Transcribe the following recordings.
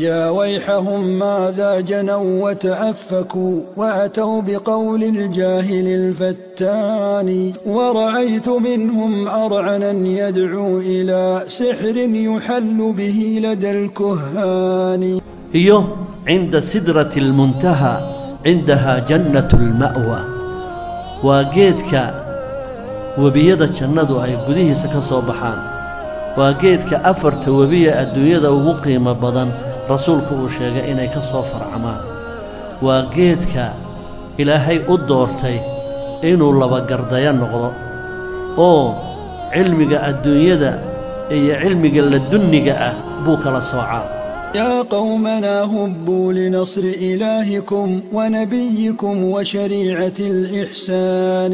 يا ويحهم ماذا جنوا وتأفكوا وأتوا بقول الجاهل الفتان ورأيت منهم أرعنا يدعو إلى سحر يحل به لدى الكهان هي عند سدرة المنتهى عندها جنة المأوى وقيدك webiyada jannadu ay gudihiisa ka soo baxaan waa geedka afarta webiya adduunyada ugu qiimo badan rasuulku uu sheegay inay ka soo farcamaan waa geedka ilaahay u doortay inuu labagardayo noqdo oo cilmiga adduunyada iyo cilmiga ladunniga ah buu kala soocaa يا قومنا هبوا لنصر إلهكم ونبيكم وشريعة الإحسان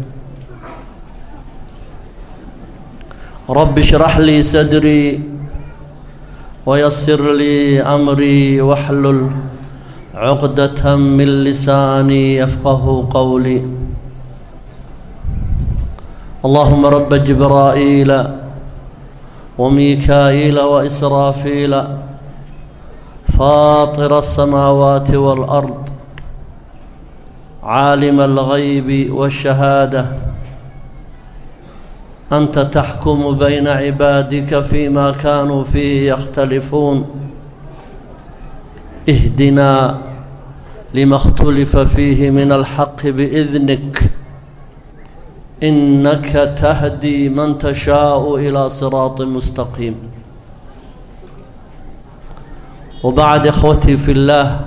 رب اشرح لي صدري ويسر لي أمري واحلل عقدة من لساني يفقه قولي اللهم رب جبرائيل وميكائيل وإسرافيل فاطر السماوات والأرض عالم الغيب والشهادة أنت تحكم بين عبادك فيما كانوا فيه يختلفون اهدنا لما اختلف فيه من الحق بإذنك إنك تهدي من تشاء إلى صراط مستقيم وبعد إخوتي في الله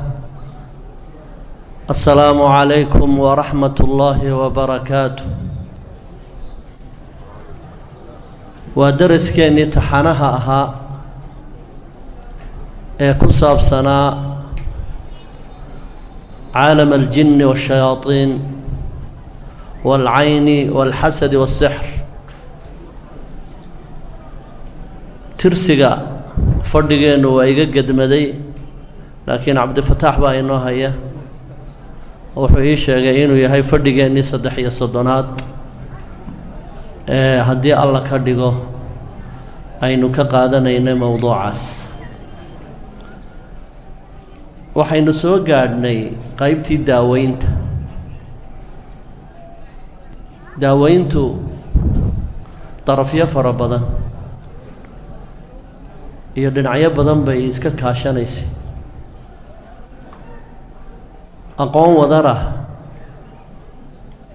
السلام عليكم ورحمة الله وبركاته waa daraskeenii taxanaha ahaa ee ku saabsanaa caalam aljinni waاshayaadiin waalcayni waalxasadi waالsixr tirsiga fadhigeennu waa iga gedmaday laakiin cabdifataax baa inoo haya wuxuu ii sheegay inuu yahay fadhigeennii saddex iyo soddonaad ee haddii alla ka dhigo aynu ka qaadanaynay mowduucaas waxaynu soo gaadhnay qaybtii daaweynta daaweyntu darafyo fara badan iyo dhinacyo badan bay iska kaashanaysay. Aqoon wadar ah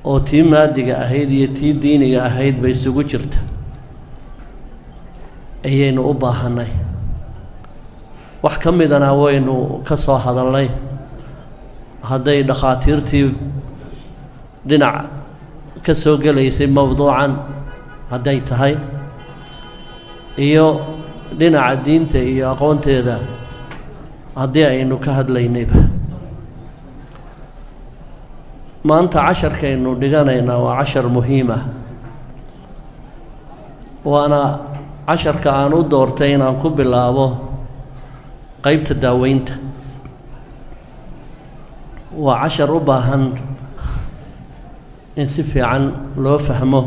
oo tii maadiga ahayd iyo tii diiniga ahayd bay isugu jirta. Ayaynu u baahannay. Wax ka midana waynu ka soo hadalnay hadday dhakhaatiirtii dhinac ka soo gelaysay mowduucan hadday tahay iyo dhinaca diinta iyo aqoonteeda haddii aynu ka hadlaynayba maanta casharkaynu dhiganaynaa waa cashar muhiim ah waana casharka aan u doortay inaan ku bilaabo qeybta daaweynta. Waa cashar u baahan in si fiican loo fahmo.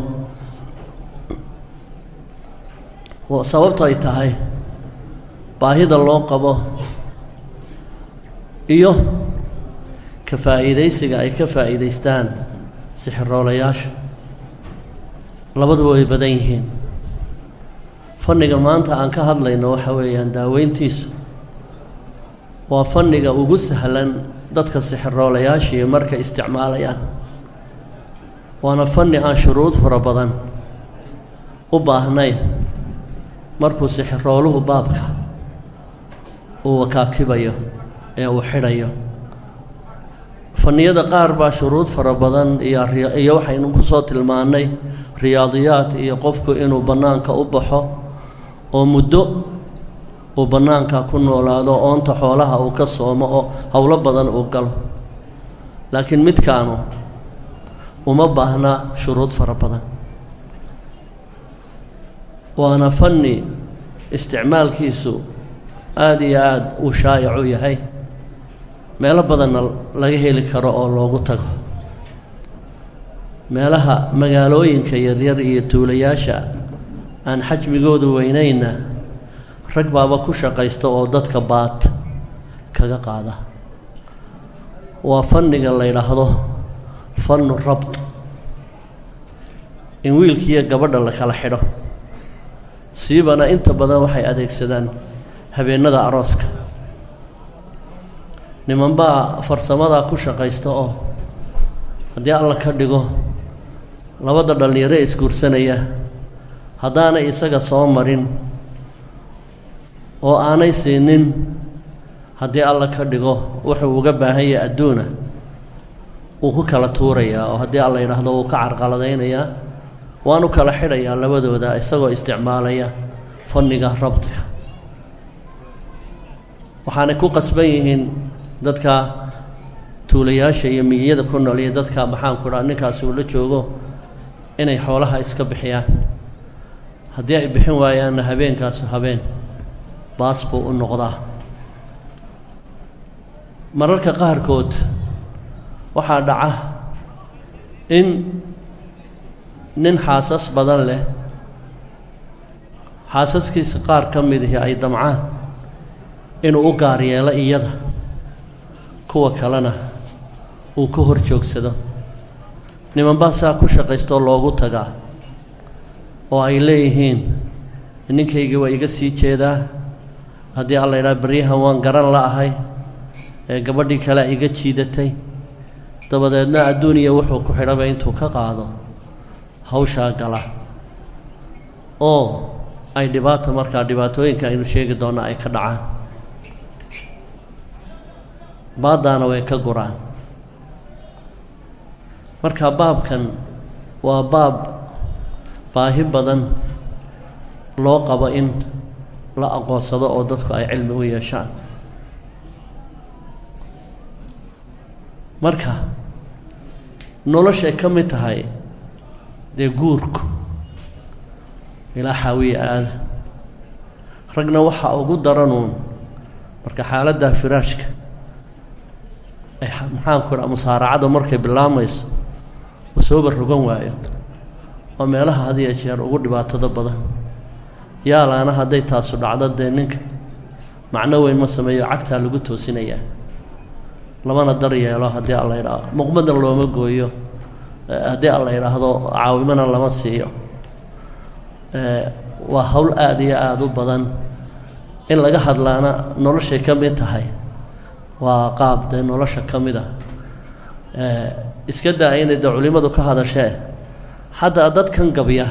Sababto ay tahay baahida loo qabo iyo ka faa'iidaysiga ay ka faa'iidaystaan sixiroolayaasha labaduba way badan yihiin. Fanniga maanta aan ka hadlayno waxa weeyaan daaweyntiisu waa fanniga ugu sahlan dadka sixiroolayaashii markay isticmaalayaan. Waana fanni aan shuruud fara badan u baahnayn. Markuu sixirooluhu baabka uu wakaakibayo ee uu xidhayo faniyada qaar baa shuruud fara badan iyo iyo waxaynu ku soo tilmaannay riyaadiyaad iyo qofku inuu bannaanka u baxo oo muddo uu bannaanka ku noolaado oonta xoolaha uu ka soomo oo howlo badan uu galo. Laakiin midkaanu uma baahna shuruud fara badan. Waana fanni isticmaalkiisu aada iyo aada uu shaa'ic u yahay meelo badanna laga heli karo oo loogu tago. Meelaha magaalooyinka yaryar iyo tuulayaasha aan xajmigoodu weynayna rag baaba ku shaqaysta oo dadka baad kaga qaada. Waa fanniga la yidhaahdo fannu rabt. In wiilkiiyo gabadha la kala xidho. Siibana inta badan waxay adeegsadaan habeennada arooska nimanbaa farsamadaa ku shaqaysta oo haddii alla ka dhigo labada dhallinyaro isguursanaya haddaanay isaga soo marin oo aanay siinin haddii alla ka dhigo wuxuu uga baahan yahay adduuna wuu ku kala tuurayaa oo haddii alla yidhaahdo wuu ka carqaladaynayaa waanu kala xidhayaa labadooda isagoo isticmaalaya fanniga rabtiga waxaanay ku qasban yihiin dadka tuulayaasha iyo miyiyada ku nool iyo dadka maxaanku dhaa ninkaasi uu la joogo inay xoolaha iska bixiyaan. Haddii ay bixin waayaanna habeenkaasu habeen baas buu u noqdaa. Mararka qaarkood waxaa dhaca in nin xaasas badan leh xaasaskiisa qaar ka midihi ay damcaan inuu u gaar yeelo iyada kuwa kalena uu ka hor joogsado. Nimanbaa saa ku shaqaystoo loogu tagaa oo ay leeyihiin ninkaygii waa iga sii jeedaa. Haddii alla yidhaha beryahan waan garan la'ahay ee gabadhii kalea iga jiidatay. Dabadeedna adduuniya wuxuu ku xidhaba intuu ka qaado hawshaa gala. Oo ay dhibaata markaa dhibaatooyinka aynu sheegi doonna ay ka dhacaan baaddaana way ka guraan. Marka baabkan waa baab baahi badan loo qabo in la aqoonsado oo dadku ay cilmi u yeeshaan. Marka noloshay ka mid tahay dee guurku ilaa xaawiye aada ragna waxaa ugu daranuun marka xaaladdaa firaashka ay maxaanku dhaa musaaracada markay bilaamayso uu sooba rogan waayo. Oo meelaha had jeer ugu dhibaatada badan. Yaalaana hadday taasu dhacdo dee ninka. Macno weyn ma sameeyo cagtaa lagu toosinayaa. Lamana dar yeelo haddii alla yidhaahdo muqmadna looma gooyo. Haddii alla yidhaahdo caawimana lama siiyo. Waa hawl aada iyo aada u badan. In laga hadlaana noloshay ka mid tahay waa qaab dee nolosha ka mid ah. Iska daa inay dee culimmadu ka hadashee xataa dadkan gabya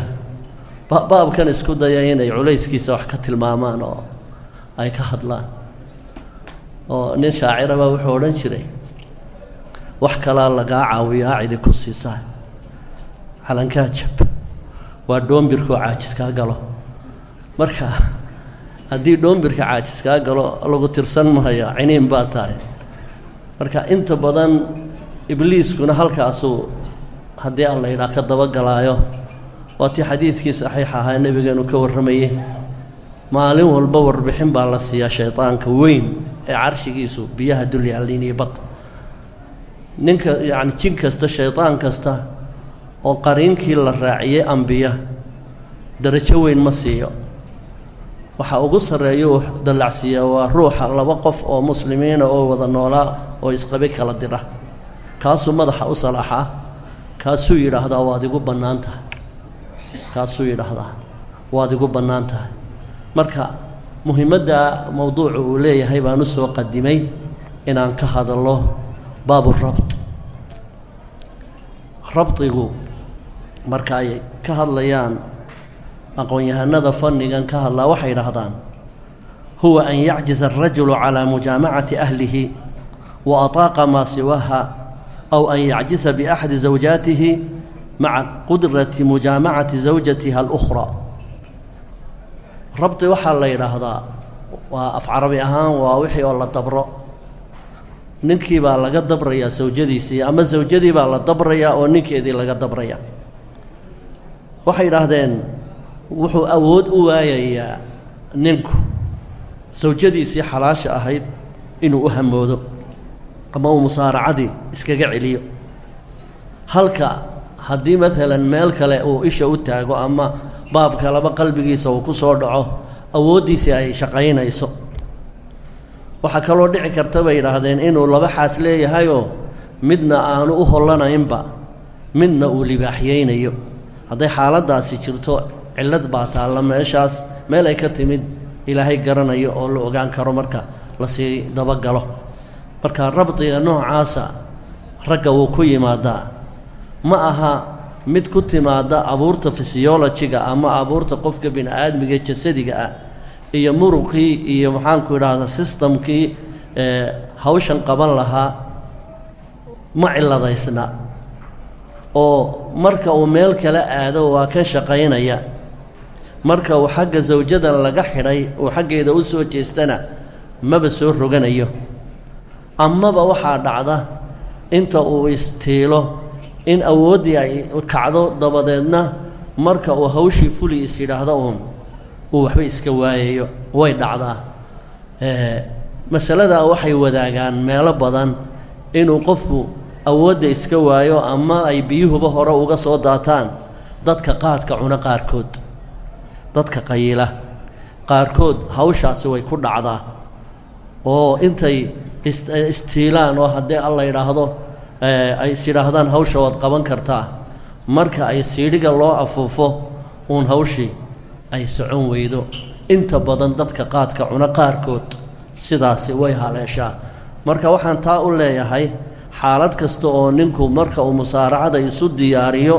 baabkan isku daya inay culayskiisa wax ka tilmaamaan oo ay ka hadlaan. Oo nin shaacirabaa wuxuu odhan jiray wax kalaa lagaa caawiyaa cidi ku siisaa calankaa jab waa dhoombirkoo caajis kaa galo. Marka haddii dhoombirka caajis kaa galo lagu tirsan maayo ciniin baa tahay. Marka inta badan ibliiskuna halkaasuu haddii aan la ka dabagalaayo waa tii xadiidkii saxiix ahaa nebigeenu ka warramayey maalin walba warbixin baa la siiyaa shaydaanka weyn ee carshigiisu biyaha dul yaalliiniyo badda ninka yacni jin kasta shaydaan kasta oo qariinkii la raaciyey ambiya darajo weyn ma siiyo waxa ugu sarreeyo uu dallacsiiyaa waa ruuxa laba qof oo muslimiina oo wada noolaa oo isqabi kala dira. Kaasuu madaxa u salaaxaa kaasuu yidhaahdaa waad igu bannaan tahay. Kaasuu yidhaahdaa waad igu bannaan tahay. Marka muhiimadda mowduucu uu leeyahay baan u soo qadimay inaan ka hadallo baabu rabt. Rabdigu marka ay ka hadlayaan aqoon-yahanada fannigan ka hadlaa waxay idhaahdaan huwa an yacjiza alrajulu calaa mujaamacati ahlihi wa ataaqa maa siwaaha aw an yacjisa biaxadi zawjaatihi maca qudrati mujaamacati zawjatiha alukhraa rabti waxaa la yidhaahdaa waa af carabi ahaan waa wixii oo la dabro. Ninkii baa laga dabrayaa sawjadiisii ama sawjadii baa la dabrayaa oo ninkeedii laga dabraya waxay yidhaahdeen wuxuu awood u waayayaa ninku sawjadiisii xalaasha ahayd inuu u hamoodo ama uu musaaracadii iskaga celiyo. Halka haddii maalan meel kale uu isha u taago ama baab kaleba qalbigiisa uu ku soo dhaco awooddiisii ay shaqaynayso. Waxaa kaloo dhici karta bay yidhaahdeen inuu laba xaas leeyahayoo midna aanu u hollanaynba midna uu libaaxyeynayo hadday xaaladdaasi jirto cillad baa taalla meeshaas. Meel ay ka timid ilaahay garanayo oo la ogaan karo marka la sii dabagalo. Marka rabdiga noocaasa ragga wuu ku yimaadaa. Ma aha mid ku timaada abuurta fisiyolojiga ama abuurta qofka bini aadmiga jasadiga ah iyo muruqii iyo maxaanku idhaahda sistamkii hawshan qaban lahaa ma ciladaysna oo marka uu meel kala aado waa ka shaqaynaya marka uu xagga sawjadan laga xidhay uu xaggeeda u soo jeestana maba soo roganayo. Amaba waxaa dhacda inta uu istiilo in awooddii ay kacdo dabadeedna marka uu hawshii fuli is yidhaahdo uun uu waxba iska waayayo way dhacdaa. Masaladaa waxay wadaagaan meelo badan inuu qofku awoodda iska waayo ama ay biyuhuba hore uga soo daataan dadka qaadka cuno qaarkood dadka qayila qaarkood hawshaasi way ku dhacdaa oo intay istiilaan oo haddii alla yidhaahdo ay is yidhaahdaan hawsha waad qaban kartaa. Marka ay siidhiga loo afuufo uun hawshii ay socon weydo. Inta badan dadka qaadka cuno qaarkood sidaasi way haleeshaa. Marka waxaan taa u leeyahay xaalad kasta oo ninku marka uu musaaracada isu diyaariyo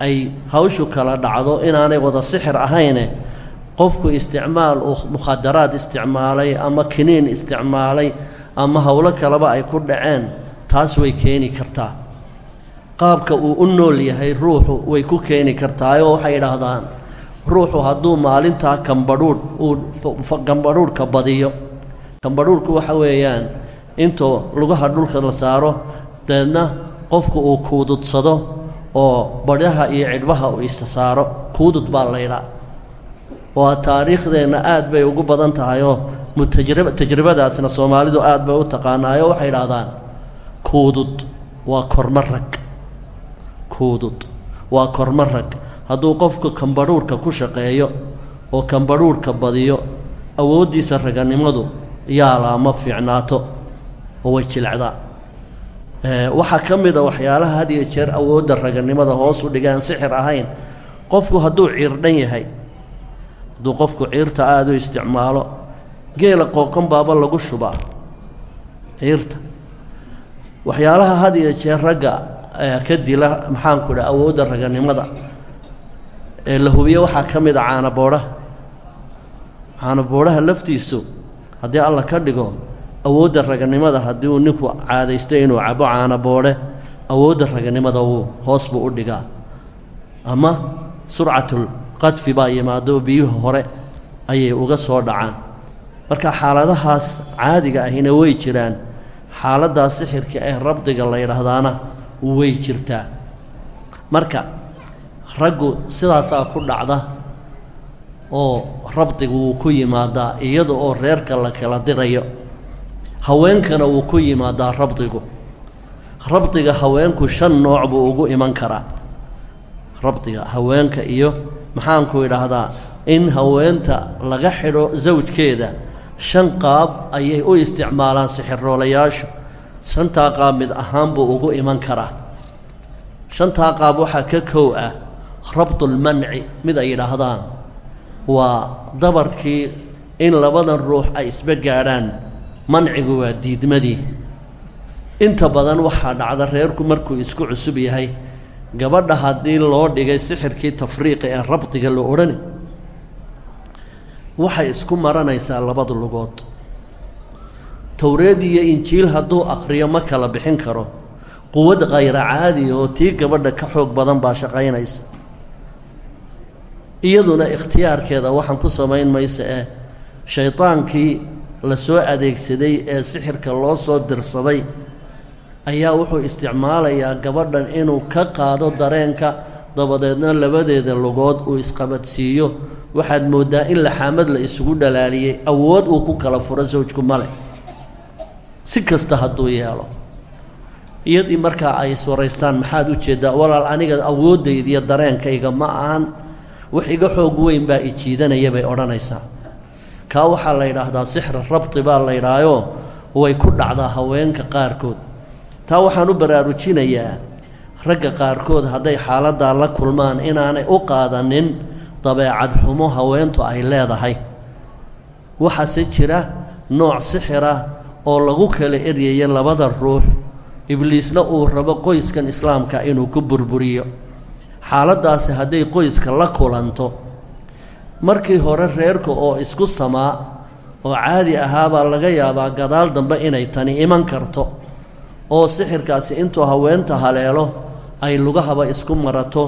ay hawshu kala dhacdo inaanay wada sixir ahayne qofku isticmaal uu mukhadaraad isticmaalay ama kiniin isticmaalay ama howlo kaleba ay ku dhaceen taas way keeni kartaa. Qaabka uu u nool yahay ruuxu way ku keeni kartaayoo waxay idhaahdaan ruuxu hadduu maalintaa kambadhuudh uu kambadhuudhka badiyo. Kambadhuudhku waxa weeyaan intoo lugaha dhulka la saaro dabeedna qofku uu kuududsado oo badhaha iyo cidhbaha uu isa saaro kuudud baa laydhaa waa taariikhdeenna aad bay ugu badan tahayoo mutajrib tajribadaasna soomaalidu aad bay u taqaanaayo waxay idhahdaan kuudud waa kormo rag. Kuudud waa kormo rag. Hadduu qofku kambadhuudhka ku shaqeeyo oo kambadhuudhka badiyo awooddiisa raganimadu yaalaa ma fiicnaato. Oo way jilecdaa waxaa ka mid a waxyaalaha had iyo jeer awoodda raganimada hoos u dhigaan sixir ahayn qofku hadduu ciirdhan yahay hadduu qofku ciirta aada u isticmaalo geela qooqan baaba lagu shubaa ciirta. Waxyaalaha had iyo jeer ragga ka dila maxaanku idhaha awoodda raganimada ee la hubiyo waxaa ka mid a caanaboodhaha caanaboodhaha laftiisu haddii alla ka dhigo awoodda raganimada haddii uu ninku caadaysto inuu cabo caanaboodhe awoodda raganimada wuu hoos buu u dhigaa. Ama surcatul qadfi baa yimaado biyuhu hore ayay uga soo dhacaan. Marka xaaladahaas caadiga ahina way jiraan. Xaaladdaas sixirka ee rabdiga la yidhaahdaana way jirtaa. Marka raggu sidaasaa ku dhacda oo rabdigu wuu ku yimaadaa iyada oo reerka la kala dirayo haweenkana wuu ku yimaadaa rabdigu. Rabdiga haweenku shan nooc buu ugu iman karaa. Rabdiga haweenka iyo maxaanku idhaahdaa in haweenta laga xidho sawjkeeda shan qaab ayay u isticmaalaan sixiroolayaashu shantaa qaab mid ahaan buu ugu iman karaa. Shantaa qaab waxaa ka kow ah rabdulmanci mid ay yidhaahdaan waa dabarkii in labadan ruux ay isba gaadhaan mancigu waa diidmadii. Inta badan waxaa dhacda reerku markuu isku cusub yahay. Gabadha haddii loo dhigay sixirkii tafriiqi ee rabdiga la odhani. Waxay isku maranaysaa labada lugood. Towreed iyo injiil hadduu akhriyo ma kala bixin karo. Quwad khayra caadi oo tii gabadha ka xoog badan baa shaqaynaysa. Iyaduna ikhtiyaarkeeda waxaan ku samayn maysa ee shaydaankii la soo adeegsaday ee sixirka loo soo dirsaday ayaa wuxuu isticmaalayaa gabadhan inuu ka qaado dareenka dabadeedna labadeeda lugood uu isqabadsiiyo. Waxaad mooddaa in laxaamad la isugu dhalaaliyey awood uu ku kala furo sawjku male si kasta hadduu yeelo. Iyadii markaa ay iswaraystaan maxaad u jeeddaa walaal aniga awooddaydiyo dareenkayga ma ahan. Wax iga xoog weyn baa i jiidanaya bay odhanaysaa kaa waxaa la yidhaahdaa sixra rabti baa la ydhaayo way ku dhacdaa haweenka qaarkood. Taa waxaan u baraarujinayaa ragga qaarkood hadday xaaladdaa la kulmaan inaanay u qaadanin dabeecad xumo haweentu ay leedahay. Waxaase jira nooc sixira oo lagu kala eryayo labada ruux ibliisna uu rabo qoyskan islaamka inuu ku burburiyo. Xaaladdaasi hadday qoyska la kulanto markii hore reerka oo isku samaa oo caadi ahaabaa laga yaabaa gadaal dambe inay tani iman karto oo sixirkaasi intuu haweenta haleelo ay lugahaba isku marato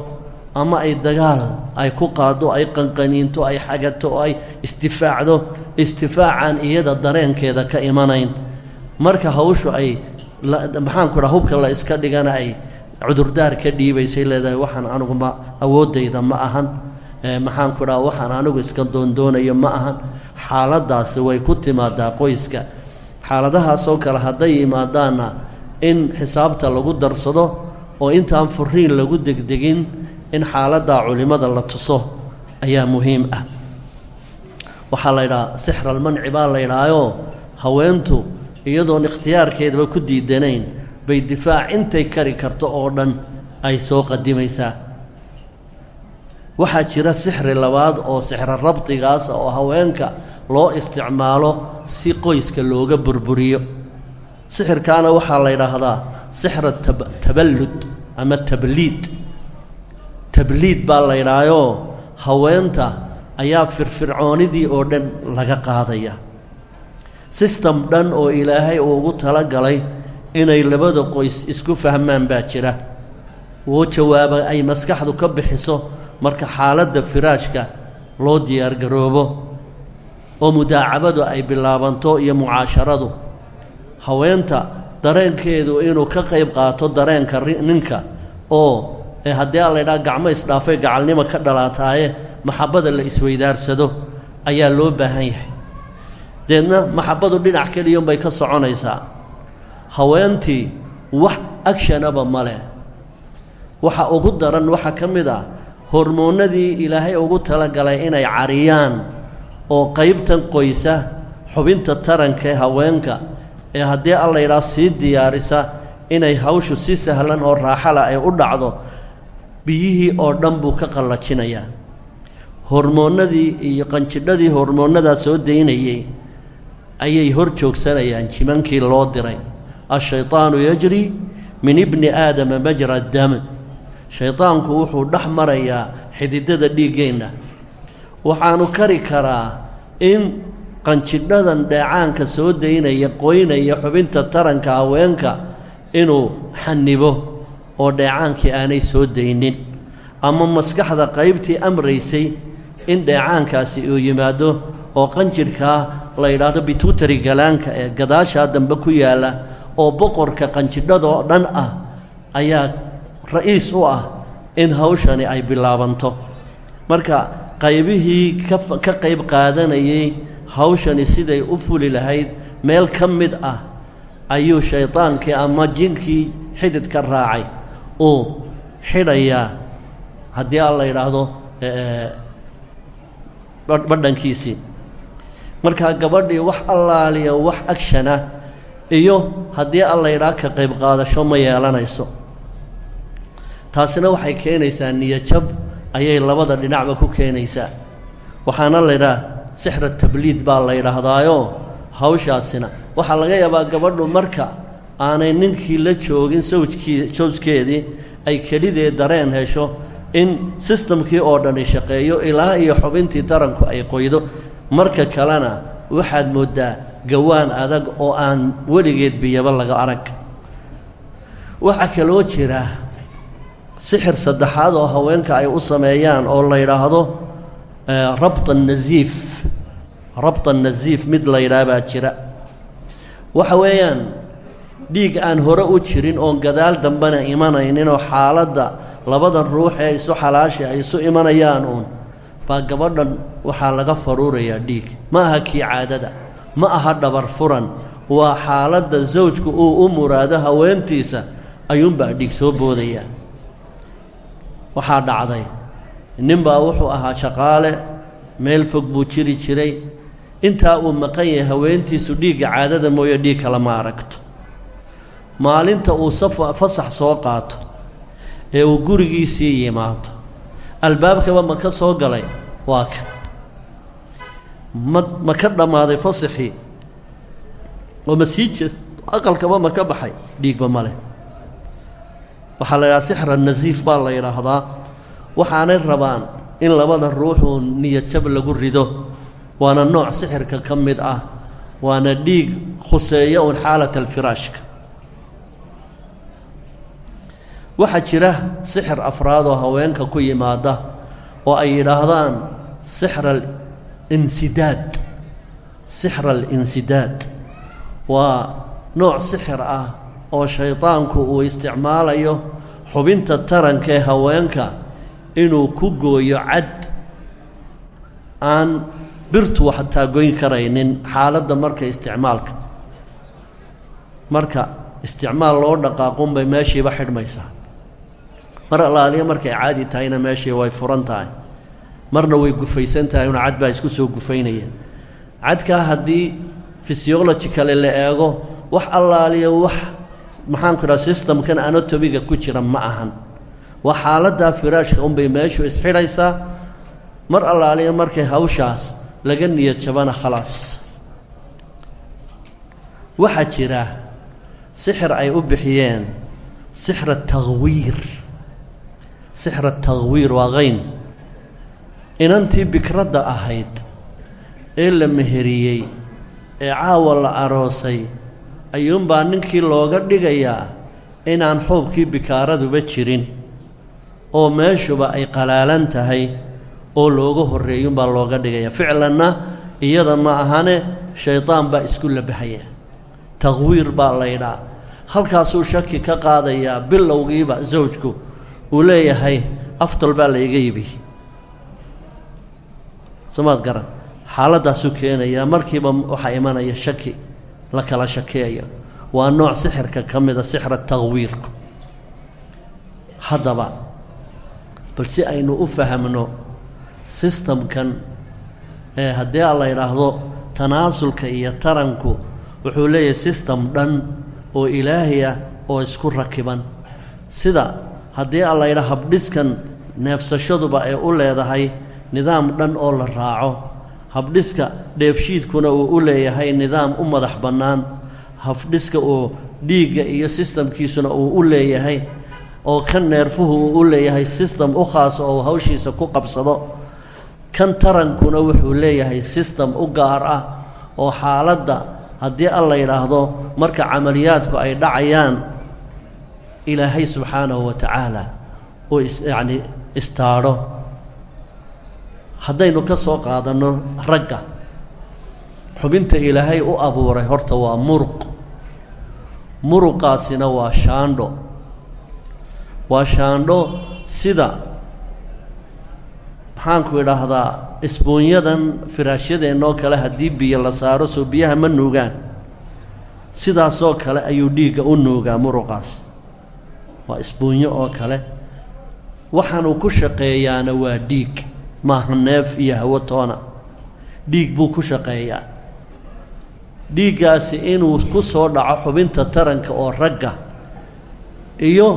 ama ay dagaal ay ku qaaddo ay qanqaniinto ay xagato oo ay isdifaacdo isdifaacaan iyada dareenkeeda ka imanayn. Marka hawshu ay maxaanku dhaha hubka la iska dhigana ay cudurdaar ka dhiibaysay leedahay waxaan anigu ma awooddayda ma ahan maxaanku dhaha waxaan anigu iska doondoonayo ma ahan. Xaaladdaasi way ku timaadaa qoyska. Xaaladahaasoo kale hadday yimaadaanna in xisaabta lagu darsado oo intaan furiin lagu degdegin in xaaladdaa culimmada la tuso ayaa muhiim ah. Waxaa la ydhaha sixra almanci baa la ydhaahayoo haweentu iyadoon ikhtiyaarkeedaba ku diidanayn bay difaac intay kari karto oo dhan ay soo qadimaysaa waxaa jira sixri labaad oo sixro rabdigaasa oo haweenka loo isticmaalo si qoyska looga burburiyo. Sixirkaana waxaa la ydhaahdaa sixra tab taballud ama tabliid. Tabliid baa la ydhaayoo haweenta ayaa firfircoonidii oo dhan laga qaadaya. Sistem dhan oo ilaahay uu ugu tala galay inay labada qoys isku fahmaan baa jira. Woo jawaaba ay maskaxdu ka bixiso marka xaaladda firaashka loo diyaargaroobo oo mudaacabadu ay bilaabanto iyo mucaasharadu haweenta dareenkeedu inuu ka qayb qaato dareenka ninka oo ee haddii a laydhaha gacmo isdhaafay gacalnimo ka dhalaataaye maxabbada la isweydaarsado ayaa loo baahan yahay. Deedna maxabbadu dhinac keliyunbay ka soconaysaa. Haweentii wax agshanaba ma leh. Waxa ugu daran waxaa ka mid ah hormoonnadii ilaahay ugu talagalay inay cariyaan oo qaybtan qoysa xubinta taranka ee haweenka ee haddii alla yidhaah sii diyaarisa inay hawshu si sahlan oo raaxala ay u dhacdo biyihii oo dhan buu ka qallajinayaa hormoonnadii iyo qanjidhadii hormoonnadaa soo daynayey ayay hor joogsanayaan jimankii loo diray. Ashaydaanu yajri min ibni aadama majra dam shaydaanku wuxuu dhex marayaa xididada dhiiggeenna. Waxaanu kari karaa in qanjidhadan dheecaanka soo daynaya qoynaya xubinta taranka haweenka inuu xanibo oo dheecaankii aanay soo daynin. Ama maskaxda qaybtii amraysay in dheecaankaasi uu yimaado oo qanjidhkaa la yidhaahdo bitutari galaanka ee gadaashaa dambe ku yaalla oo boqorka qanjidhadoo dhan ah ayaa ra'iis u ah in hawshani ay bilaabanto. Marka qaybihii ka qayb qaadanayay hawshani siday u fuli lahayd meel ka mid ah ayuu shaydaankii ama jinkii xididka raacay uu xidhayaa. Haddii a la yidhaahdo badhankiisii. Markaa gabadhii wax allaaliya wax agshana iyo haddii alla yidhaah ka qayb qaadasho ma yeelanayso taasina waxay keenaysaa niyajab ayay labada dhinacba ku keenaysaa. Waxaana la yidhaah sixra tabliid baa la yidhaahdaayo hawshaasina. Waxaa laga yaabaa gabadhu marka aanay ninkii la joogin sawjkii sawjkeedii ay kelidee dareen hesho in sistamkii oo dhani shaqeeyo ilaa iyo xubintii taranku ay qoydo. Marka kalena waxaad mooddaa gawaan adag oo aan weligeed biyaba laga arag. Waxaa kaloo jira sixir saddexaad oo haweenka ay u sameeyaan oo la yidhaahdo rabta nasiif rabta nasiif mid la yidhaah baa jira. Waxa weeyaan dhiig aan hore u jirin oon gadaal dambena imanayninoo xaaladda labadan ruux ee isu xalaasha ay isu imanayaan uun baa gabadhan waxaa laga faruurayaa dhiig. Ma aha kii caadada ma aha dhabar furan waa xaaladda sawjku uu u muraado haweentiisa ayuunbaa dhiig soo boodayaa waxaa dhacday. Ninbaa wuxuu ahaa shaqaale meel fog buu jiri jiray. Intaa uu maqan yahay haweentiisu dhiigga caadada mooye dhiig kale ma aragto. Maalinta uu safa fasax soo qaato ee uu gurigiisii yimaado albaabkaba ma ka soo galay? Waa ka. Ma ma ka dhammaaday fasaxii oo ma sii je aqalkaba ma ka baxay? Dhiigba ma leh waxaa la yidhaha sixra nasiif baa la yidhaahdaa. Waxaanay rabaan in labada ruuxuu niyadjab lagu rido. Waana nooc sixirka ka mid ah. Waana dhiig khuseeya un xaalat alfiraashka. Waxaa jira sixir afraad oo haweenka ku yimaada oo ay yidhaahdaan sixra alinsidaad sixra alinsidaad waa nooc sixir ah oo shaydaanku uu isticmaalayo xubinta taranka ee haweenka inuu ku gooyo cad. Aan birtu waxataa goyn karaynin xaaladda marka isticmaalka. Marka isticmaal loo dhaqaaqunbay meeshiiba xidhmaysaa. Mar allaaliya markay caadi tahayna meeshii way furan tahay. Marna way gufaysan tahay una cad baa isku soo gufaynaya. Cadkaa haddii fysiology kale la eego wax allaaliya wax maxaanku idhaha systemkan anatomiga ku jira ma ahan. Waa xaaladdaa firaashka unbay meeshu isxidhaysaa mar allaaliya markay hawshaas laga niyad jabana khalaas waxaa jira sixir ay u bixiyeen sixra takhwiir sixra takhwiir waa qayn inantii bikradda ahayd ee la meheriyey ee caawa la aroosay ayuunbaa ninkii looga dhigayaa inaan xuubkii bikaaraduba jirin oo meeshuba ay qalaalan tahay oo looga horreeyuunbaa looga dhigaya. Ficlanna iyada ma ahane shaydaan baa isku labahaya takhwiir baa laydhaa halkaasuu shaki ka qaadayaa bilowgiiba sawjku uu leeyahay aftal baa layga yibi somaad garan. Xaaladdaasuu keenayaa. Markiiba waxaa imanaya shaki la kala shakeeyo. Waa nooc sixirka ka mida sixra takhwiirku haddaba bal si aynu u fahamno sistamkan ee haddii a la yidhaahdo tanaasulka iyo taranku wuxuu leeyahay sistem dhan oo ilaahi ah oo isku rakiban. Sida haddii a la yidhaha habdhiskan neefsashaduba ay u leedahay nidaam dhan oo la raaco habdhiska dheefshiidkuna uu u leeyahay nidaam u madax bannaan. Habdhiska uu dhiigga iyo sistamkiisuna uu u leeyahay oo kan neerfuhu uu u leeyahay sistem u khaas oo hawshiisa ku qabsado. Kan tarankuna wuxuu leeyahay sistem u gaar ah oo xaaladda haddii alla yidhaahdo marka camaliyaadku ay dhacayaan ilaahay subxaanahu wa tacaala uu is istaadho haddaynu ka soo qaadanno ragga. Xubinta ilaahay u abuuray horta waa muruq. Muruqaasina waa shaandho. Waa shaandho sida maxaanku idhaahdaa isbuunyadan firaashyadeenoo kale haddii biyo la saaro soo biyaha ma nuugaan. Sidaasoo kale ayuu dhiigga u nuugaa muruqaas. Waa isbuunyo oo kale. Waxaanuu ku shaqeeyaana waa dhiig maaha neef iyo hawo toona. Dhiig buu ku shaqeeyaa. Dhiiggaasi inuu ku soo dhaco xubinta taranka oo ragga iyo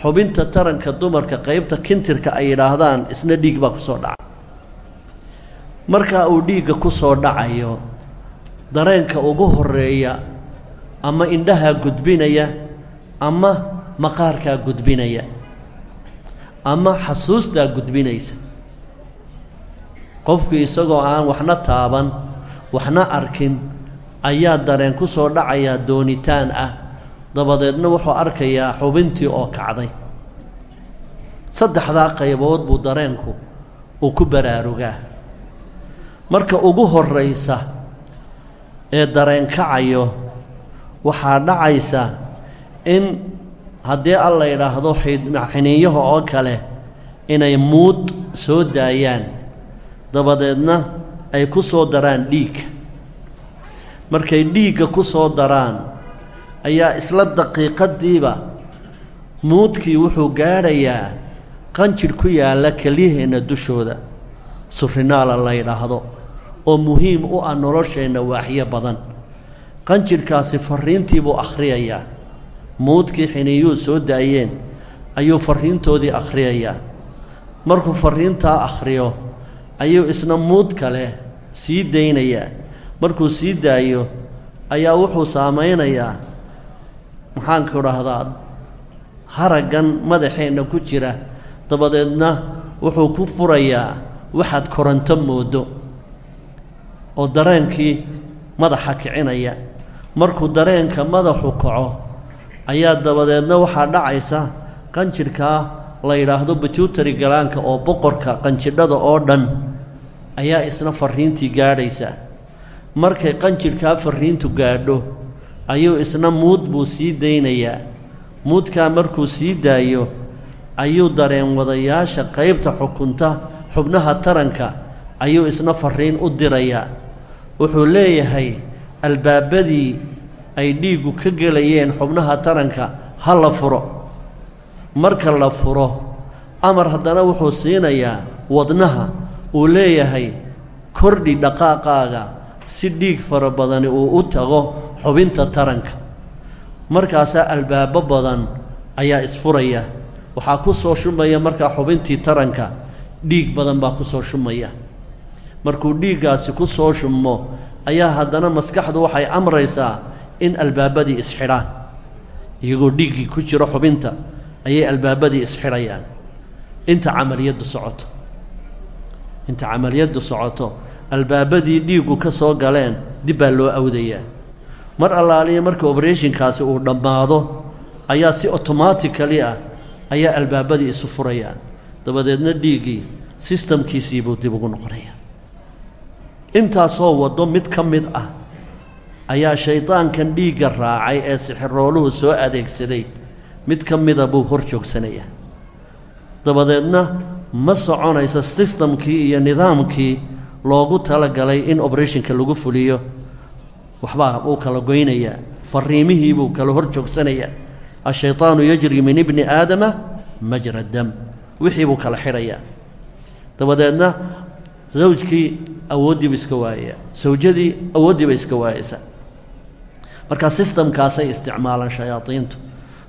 xubinta taranka dumarka qaybta kintirka ay yidhaahdaan isna dhiig baa ku soo dhaca. Markaa uu dhiigga ku soo dhacayo dareenka ugu horreeya ama indhahaa gudbinaya ama maqaarkaa gudbinaya ama xasuustaa gudbinaysa qofkii isagoo aan waxna taaban waxna arkin ayaa dareen ku soo dhacayaa doonitaan ah. Dabadeedna wuxuu arkayaa xubintii oo kacday. Saddexdaa qaybood buu dareenku uu ku baraarugaa. Marka ugu horraysa ee dareen kacayo waxaa dhacaysa in haddii al la yidhaahdo xiniinyaha oo kale inay muud soo daayaan dabadeedna ay ku soo daraan dhiigga markay dhiigga ku soo daraan ayaa isla daqiiqaddiiba muudkii wuxuu gaadhayaa qanjidh ku yaalla kelyaheenna dushooda. Surinaala la yidhaahdo oo muhiim u ah nolosheenna waaxyo badan. Qanjidhkaasi farriintii buu akhriyayaa. Muudkii xiniiyuhu soo daayeen ayuu farriintoodii akhriyayaa. Markuu farriintaa akhriyo ayuu isna muud kale sii daynayaa markuu sii daayo ayaa wuxuu saamaynayaa maxaanku dhahdaa haraggan madaxeenna ku jira. Dabadeedna wuxuu ku furayaa waxaad koranto moodo oo dareenkii madaxa kicinaya. Markuu dareenka madaxu kaco ayaa dabadeedna waxaa dhacaysa qanjidhkaa la yidhaahdo bituutari galaanka oo boqorka qanjidhada oo dhan ayaa isna farriintii gaadhaysa. Markay qanjidhkaa farriintu gaadho ayuu isna muud buu sii daynayaa. Muudkaa markuu sii daayo ayuu dareen wadayaasha qaybta xukunta xubnaha taranka ayuu isna farriin u dirayaa. Wuxuu leeyahay albaabadii ay dhiiggu ka gelayeen xubnaha taranka ha la furo. Marka la furo amar haddana wuxuu siinayaa wadnaha uu leeyahay kordhi dhaqaaqaaga si dhiig fara badani uu u tago xubinta taranka. Markaasaa albaabo badan ayaa isfuraya. Waxaa ku soo shumaya markaa xubintii taranka dhiig badan baa ku soo shumaya. Markuu dhiiggaasi ku soo shummo ayaa haddana maskaxdu waxay amraysaa in albaabadii isxidhaan. Iyagoo dhiiggii ku jiro xubinta ayay albaabadii isxidhayaan. Inta camaliyaddu socoto inta camaliyaddu socoto albaabadii dhiiggu ka soo galeen dib baa loo awdayaa. Mar allaaliya marka obrethonkaasi uu dhammaado ayaa si automaticali ah ayaa albaabadii isu furayaan. Dabadeedna dhiiggii sistamkiisii buu dib ugu noqonayaa. Intaasoo waddo mid ka mid ah ayaa shaydaankan dhiigga raacay ee sixirooluhu soo adeegsaday mid ka mida buu hor joogsanayaa dabadeedna ma soconaysa sistamkii iyo nidaamkii loogu talagalay in obrethonka lagu fuliyo. Waxbaa uu kala goynayaa fariimihii buu kala hor joogsanayaa ashayطaanu yajri min ibni aadama majra dam wixii buu kala xidhayaa. Dabadeedna zawjkii awooddiiba iska waayaya sawjadii awooddiiba iska waayaysa marka sistamkaasay isticmaalaan shayaadiintu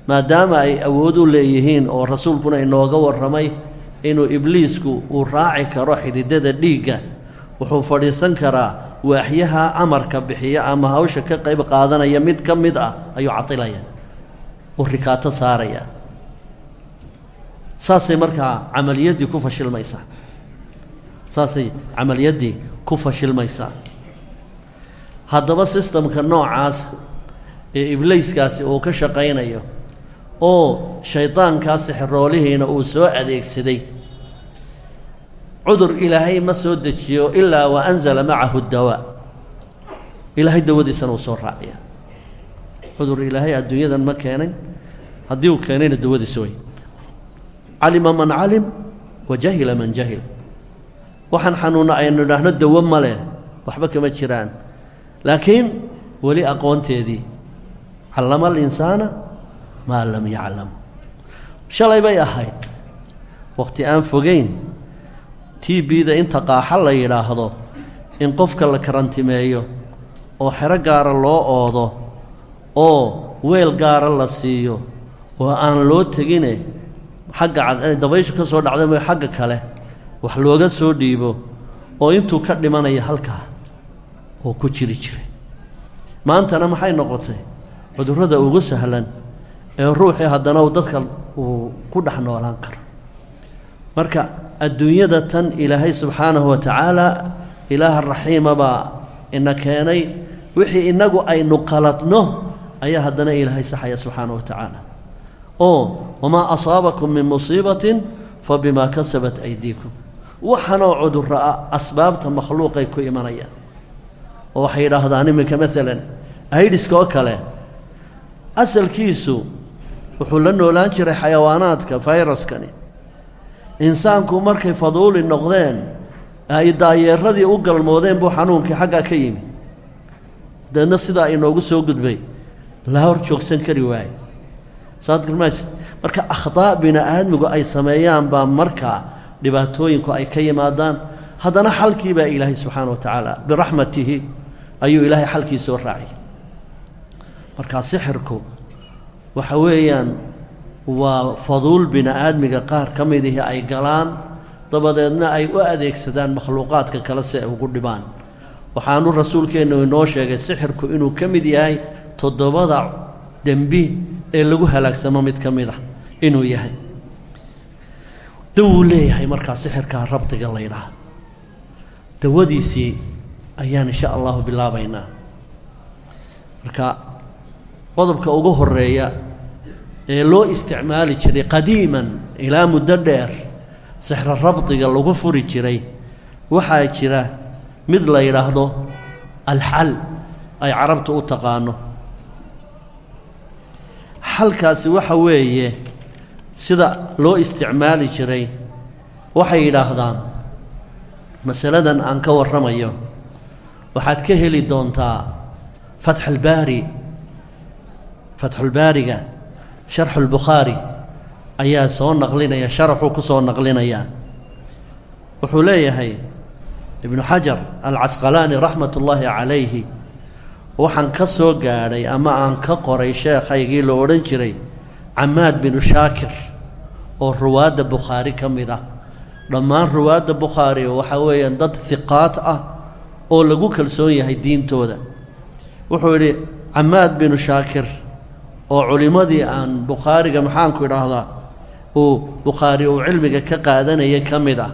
maadaama ay awood u leeyihiin oo rasuulkuna inooga warramay inuu ibliisku uu raaci karo xididada dhiigga wuxuu fadhiisan karaa waaxyaha amarka bixiya ama hawsha ka qayb qaadanaya mid ka mid ah ayuu cadilaya uu rikaato saaraya. Saasay markaa camaliyaddii ku fashilmaysaa saasay camaliyaddii ku fashilmaysaa haddaba sistamka noocaas ee ibliiskaasi uu ka shaqaynayo oo shaydaankaa sixiroolihiina uu soo adeegsaday. Cudur ilaahay ma soo dejiyo ilaa wa anzala macahu dawaa ilaahay dawadiisana uu soo raaciya. Cudur ilaahay adduunyadan ma keenay haddii uu keenayna dawadiisa wey calima man calim wa jahila man jahil. Waxaan xanuunna aynu idhaahno dawo ma leh waxba kama jiraan. Laakiin weli aqoonteedii callama alinsaana maa lam yaclam. Shalay bay ahayd. Wakhti aan fogeyn t b-da inta qaaxa la yidhaahdo in qofka la karantimeeyo oo xero gaara loo oodo oo weel gaara la siiyo oo aan loo tegine xagga dabayshu ka soo dhacda mooy xagga kale wax looga soo dhiibo oo intuu ka dhimanaya halkaa oo ku jiri jiray. Maantana maxay noqotay? Cudurrada ugu sahlan ee ruuxii haddana dadka uu ku dhex noolaan karo. Marka adduunyada tan ilaahay subxaanahu wa tacaala ilaaha raxiima baa ina keenay wixii innagu aynu qaladno ayaa haddana ilaahay saxaya subxaana wa tacaala oo wamaa asaabakum min musiibatin fa bimaa kasabat aydiikum. Waxanoo cudurra ah asbaabta makhluuqay ku imanayaan. Oo waxay yidhaahdaan iminka maalan aidiska oo kale asalkiisu wuxuu la noolaan jiray xayawaanaadka fayraskani. Insaanku markay faduuli noqdeen ay daayeeradii u galmoodeen buu xanuunkii xaggaa ka yimi. Deedna sidaa inoogu soo gudbay. La hor joogsan kari waaye saad garmaysa marka akhdaa' bini aadmigu ay sameeyaan baa markaa dhibaatooyinku ay ka yimaadaan. Haddana xalkii baa ilaahay subxaana wa tacaala biraxmatihi ayuu ilaahay xalkii soo raaciyay markaa sixirku waxa weeyaan waa faduul bini aadmiga qaar ka midihii ay galaan dabadeedna ay u adeegsadaan makhluuqaadka kale si ay ugu dhibaan. Waxaanu rasuulkeennu inoo sheegay sixirku inuu ka mid yahay toddobada dembi ee lagu halaagsamo mid ka mid ah inuu yahay. Dawuu leeyahay markaa sixirkaa rabdiga la ydhaha dawadiisii ayaan insha allahu bilaabaynaa. Marka qodobka ugu horreeya ee loo isticmaali jiray qadiiman ilaa muddo dheer sixro rabdiga lagu furi jiray waxaa jira mid la yidhaahdo alxal ay carabtu u taqaano. Xalkaasi waxa weeye sida loo isticmaali jiray waxay yidhaahdaan masaladan aan ka warramayo waxaad ka heli doontaa fatxulbaari fatxulbaariga sharxulbukhaari ayaa soo naqlinaya sharaxuu ku soo naqlinayaa wuxuu leeyahay ibnu xajar alcasqalaani raxmat ullaahi calayhi waxaan ka soo gaadhay ama aan ka qoray sheekhaygii la odhan jiray camaad binu shaakir oo ruwaadda bukhaari ka mid ah. Dhammaan ruwaadda bukhaari waxaa weeyaan dad hiqaad ah oo lagu kalsoon yahay diintooda. Wuxuu yidhi camaad binu shaakir oo culimmadii aan bukhaariga maxaanku idhaahdaa uu bukhaari uu cilmiga ka qaadanaya ka mid ah.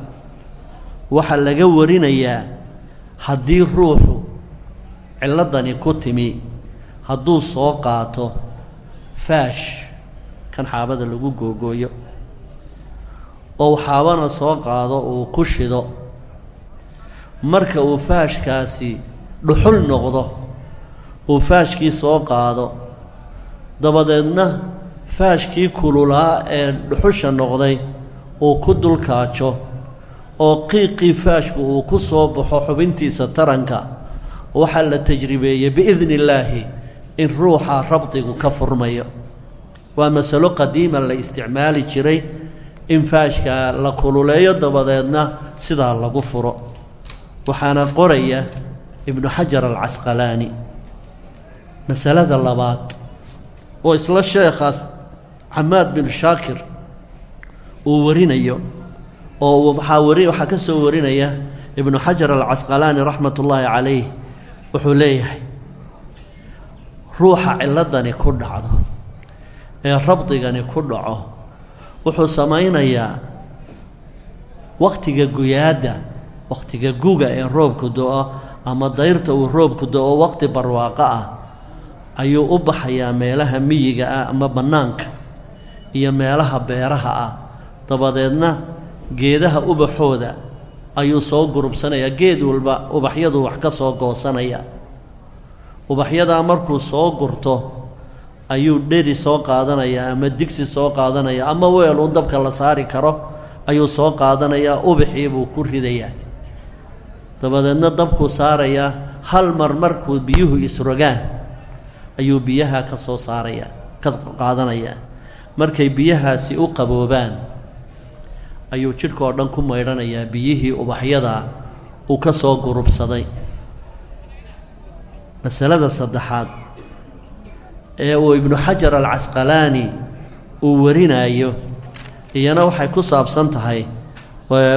Waxaa laga warinayaa haddii ruuxu cilladani ku timi hadduu soo qaato faash kan xaabada lagu googooyo oo xaabana soo qaado uu ku shido marka uu faashkaasi dhuxul noqdo uu faashkii soo qaado dabadeedna faashkii kululaa ee dhuxusha noqday uu ku dulkaajo oo qiiqii faashku uu ku soo baxo xubintiisa taranka waxaa la tajribeeyey biidni illaahi in ruuxa rabdigu ka furmayo. Waa masalo qadiima la isticmaali jiray in faashka la kululeeyo dabadeedna sidaa lagu furo. Waxaana qoraya ibnu xajar alcasqalaani masalada labaad oo isla sheekhaas xamaad binu shaakir uu warinayo oo waxaa wari waxaa ka soo warinaya ibnu xajar alcasqalaani raxmat ullaahi calayh wuxuu leeyahay ruuxa cilladani ku dhacdo ee rabdigani ku dhaco wuxuu samaynayaa wakhtiga guyaadda wakhtiga guga ee roobku do-o ama dayrta uu roobku do-o wakhti barwaaqo ah ayuu u baxayaa meelaha miyiga ah ama bannaanka iyo meelaha beeraha ah. Dabadeedna geedaha ubaxooda ayuu soo gurubsanayaa geed walba ubaxyadu wax ka soo goosanaya. Ubaxyadaa markuu soo gurto ayuu dheri soo qaadanayaa ama digsi soo qaadanaya ama weel uun dabka la saari karo ayuu soo qaadanayaa ubaxii buu ku ridayaa. Dabadeedna dabkuu saarayaa hal mar markuu biyuhu isrogaan ayuu biyaha ka soo saarayaa ka qaadanayaa markay biyahaasi u qaboobaan ayuu jidhkaoo dhan ku maydhanayaa biyihii ubaxyadaa uu ka soo gurubsaday. Masalada saddexaad ee uu ibnu xajar alcasqalaani uu warinaayo iyana waxay ku saabsan tahay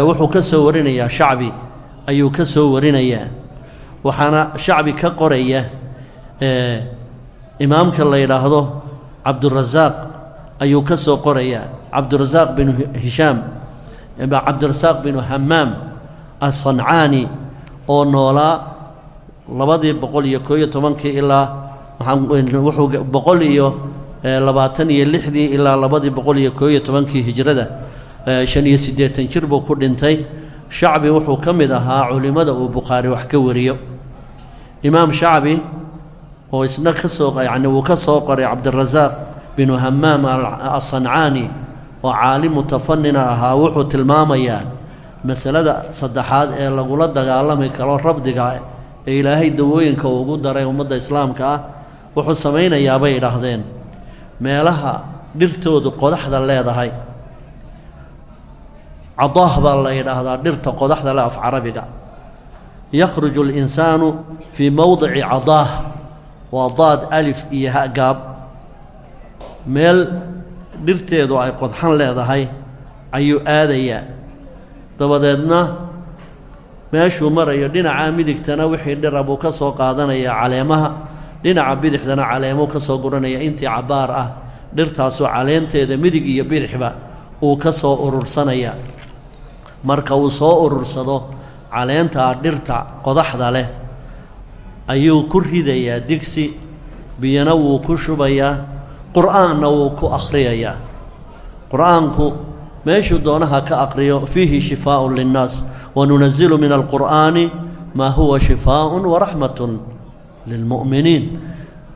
wuxuu ka soo warinayaa shacbi ayuu ka soo warinayaa. Waxaana shacbi ka qoraya imaamka la yidhaahdo cabdurasaaq ayuu ka soo qorayaa. Cabdurasaaq binu hishaam cabdirasaaq binu hamaam asancaani oo noolaa labadii boqol iyo koo iyo tobankii ilaa wuxuu boqol iyo labaatan iyo lixdii ilaa labadii boqol iyo koo iyo tobankii hijrada shan iyo siddeetan jir buu ku dhintay. Shacbi wuxuu ka mid ahaa culimmada uu bukhaari wax ka wariyo. Imaam shacbi oo isna ka soo yacni uu ka soo qoray cabdirasaaq binu hamaam asancaani oo caalim mutafanina ahaa wuxuu tilmaamayaa masalada saddexaad ee lagula dagaalami karo rabdiga ee ilaahay dawooyinka ugu daray ummadda islaamka ah wuxuu samaynayaa bay idhaahdeen meelaha dhirtoodu qodaxda leedahay. Cadaah baa la yidhaahdaa dhirta qodaxda le af carabiga. Yakhruju alinsaanu fii mowdici cadaah waa daad alif iyo hagaab meel dhirteedu ay qodxan leedahay ayuu aadayaa. Dabadeedna meeshuu marayo dhinaca midigtana wixii dhira buu ka soo qaadanayaa caleemaha. Dhinaca bidixdana caleemuu ka soo guranaya intii cabbaar ah. Dhirtaasoo caleenteeda midig iyo bidixba uu ka soo urursanaya marka uu soo urursado caleentaa dhirta qodaxda leh ayuu ku ridayaa digsi biyana wuu ku shubayaa qur'aanna wuu ku akhriyayaa. Qur'aanku meeshuu doonaha ka aqriyo fiihi shifaaءun linnaas wanunazilu min alqur'aani maa huwa shifaaءun waraxmatun lilmu'miniin.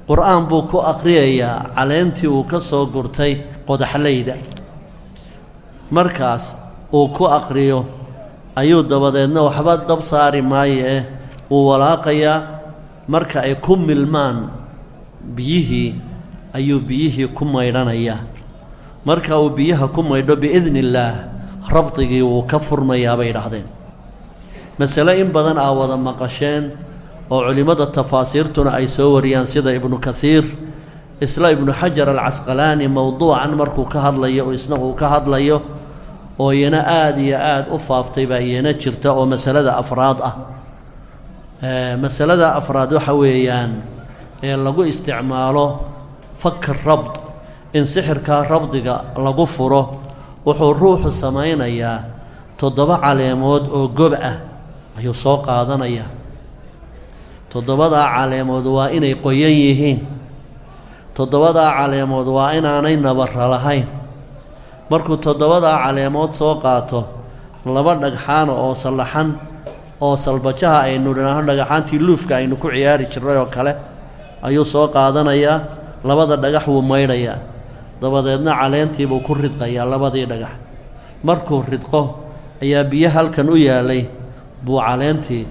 Qur'aan buu ku akhriyayaa caleentii uu ka soo gurtay qodaxlayda. Markaas uu ku aqriyo ayuu dabadeedna waxba dab saari maayo eh uu walaaqayaa marka ay ku milmaan biyihii ayuu biyihii ku maydhanayaa. Marka uu biyaha ku maydho biidni illaah rabdigii wuu ka furmayaa bay idhaahdeen. Masale in badan aa wada maqasheen oo culimmada tafaasiirtuna ay soo wariyaan sida ibnu kahiir isla ibnu xajar alcasqalaani mowduucan markuu ka hadlayo isna uu ka hadlayo oo iyana aada iyo aada u faaftay baa iyana jirta oo masalada afraad ah masalada afraad waxa weeyaan ee lagu isticmaalo faka rabd in sixirkaa rabdiga lagu furo wuxuu ruuxu samaynayaa toddoba caleemood oo gob ah ayuu soo qaadanayaa. Toddobadaa caleemood waa inay qoyan yihiin. Toddobadaa caleemood waa inaanay nabara lahayn. Markuu toddobadaa caleemood soo qaato laba dhagxaana oo sallaxan oo salbajaha aynu dhinaahno dhagaxaantii luufka aynu ku ciyaari jirray oo kale ayuu soo qaadanayaa labada dhagax wuu maydhayaa dabadeedna caleentiibuu ku ridqayaa labadii dhagax. Markuu ridqo ayaa biyo halkan u yaalay buu caleentii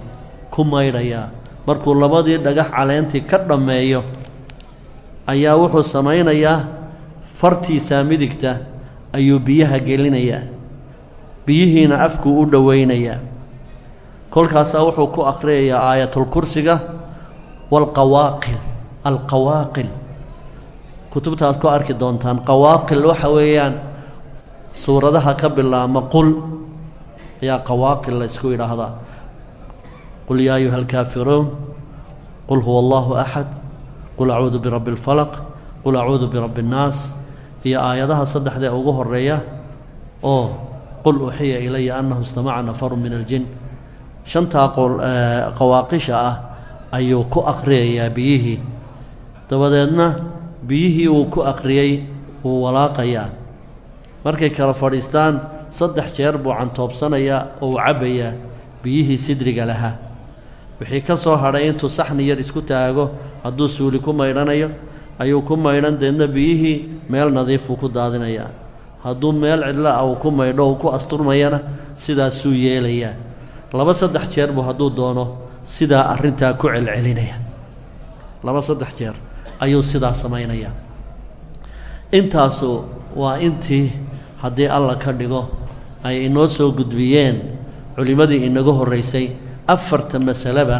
ku maydhayaa markuu labadii dhagax caleentii ka dhammeeyo ayaa wuxuu samaynayaa fartiisaa midigta ayuu biyaha gelinayaa. Biyihiina afkuu u dhowaynayaa kolkaasaa wuxuu ku akhriyayaa aayatulkursiga waalqawaaqil alqawaaqil kutubtaad ku arki doontaan qawaaqil waxa weeyaan suuradaha ka bilaama qul ayaa qawaaqil la ysku yidhaahdaa. Qul yaa ayuha alkaafiruun qul huwa allahu axad qul acuudu birabbi اlfalaq qul acuudu birabbi اnnaas iyo aayadaha saddexdee ugu horreeya oo qul uxiya ilaya annahu istamaca nafaru min aljin shantaa qawaaqisha ah ayuu ku akhriyayaa biyihii. Dabadeedna biyihii uu ku akhriyey wuu walaaqayaa. Markay kala fadhiistaan saddex jeer buu cantoobsanayaa oo uu cabbayaa biyihii sidriga lahaa. Wixii ka soo hadhay intuu saxni yar isku taago hadduu suuli ku maydhanayo ayuu ku maydhan deedna biyihii meel nadiifuu ku daadinayaa. Hadduu meel cidla ah uu ku maydho uu ku asturmayana sidaasuu yeelayaa laba saddex jeer buu hadduu doono sidaa arrintaa ku celcelinaya. Laba saddex jeer ayuu sidaa samaynayaa intaasu waa intii haddii alla ka dhigo ay inoo soo gudbiyeen culimmadii inaga horraysay afarta masaleba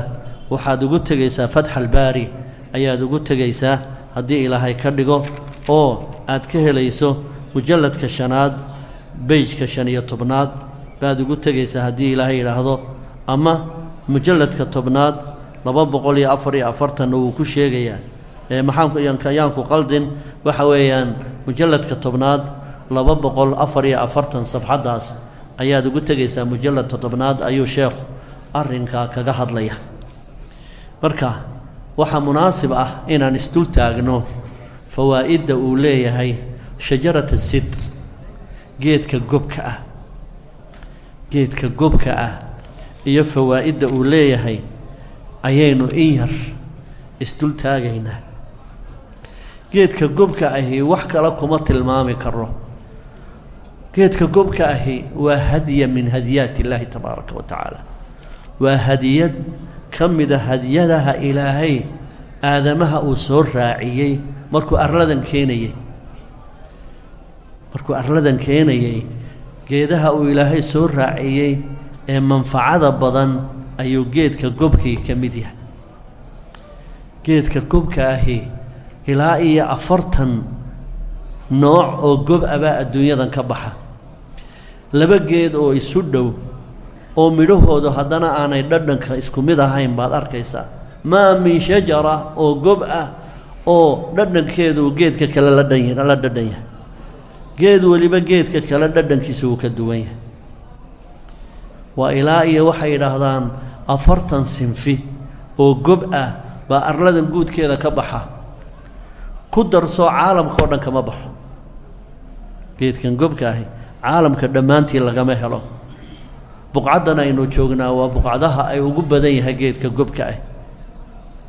waxaad ugu tegaysaa fatxalbaari ayaad ugu tegaysaa haddii ilaahay ka dhigo oo aad ka helayso mujalladka shanaad beyjka shan iyo tobnaad baad ugu tegaysaa haddii ilaahay yidhaahdo ama mujalladka tobnaad laba boqol iyo afar iyo afartanna wuu ku sheegayaa ee maxaanyaanku qaldin waxa weeyaan mujalladka tobnaad laba boqol afar iyo afartan safxaddaas ayaad ugu tegaysaa mujalladka tobnaad ayuu sheekhu arrinkaa kaga hadlaya marka waxaa munaasib ah inaan isdul taagno fawaa'idda uu leeyahay shajarata sidr geedka gobka ah geedka gobka ah iyo fawaa'idda uu leeyahay ayaynu in yar isdul taagaynaa. Geedka gobka ahi wax kale kuma tilmaami karo geedka gobka ahi waa hadya min hadiyaati illaahi tabaaraka wa tacaala. Waa hadiyad ka mida hadiyadaha ilaahay aadamaha uu soo raaciyey markuu arladan keenayey markuu arladan keenayey geedaha uu ilaahay soo raaciyey ee manfacada badan ayuu geedka gobkii ka mid yahay. Geedka gobka ahi ilaa iyo afartan nooc oo gob abaa adduunyadan ka baxa. Laba geed oo isu dhow oo midhahoodu haddana aanay dhadhanka isku mid ahayn baad arkaysaa. Maa min shajara oo gob ah oo dhadhankeedu geedka kale la dhan la dhadhan yahay geed weliba geedka kale dhadhankiisa wuu ka duwan yahay. Waa ilaa iyo waxay yidhaahdaan afartan sinfi oo gob ah baa arladan guudkeeda ka baxa. Ku darsoo caalamka oo dhan kama baxo. Geedkan gobka ahi caalamka dhammaantii lagama helo. Buqcaddan aynu joognaa waa buqcadaha ay ugu badan yahay geedka gobka ah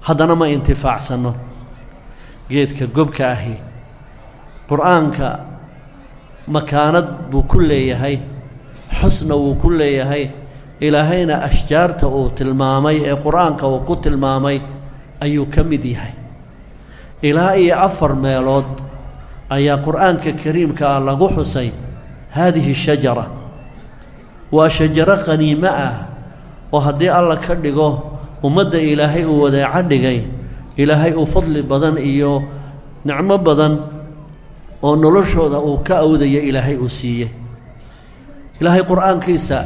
haddana ma intifaacsanno. Geedka gobka ahi qur'aanka makaanad buu ku leeyahay xusna wuu ku leeyahay ilaahayna ashjaarta uu tilmaamay ee qur'aanka uu ku tilmaamay ayuu ka mid yahay. Ilaa iyo afar meelood ayaa qur'aanka kariimka ah lagu xusay haadihi shajara. Waa shajaro qaniimo ah oo haddii alla ka dhigo ummadda ilaahay uu wadeeco dhigay ilaahay uu fadli badan iyo nicmo badan oo noloshooda uu ka awdaya ilaahay uu siiyey ilaahay qur'aankiisa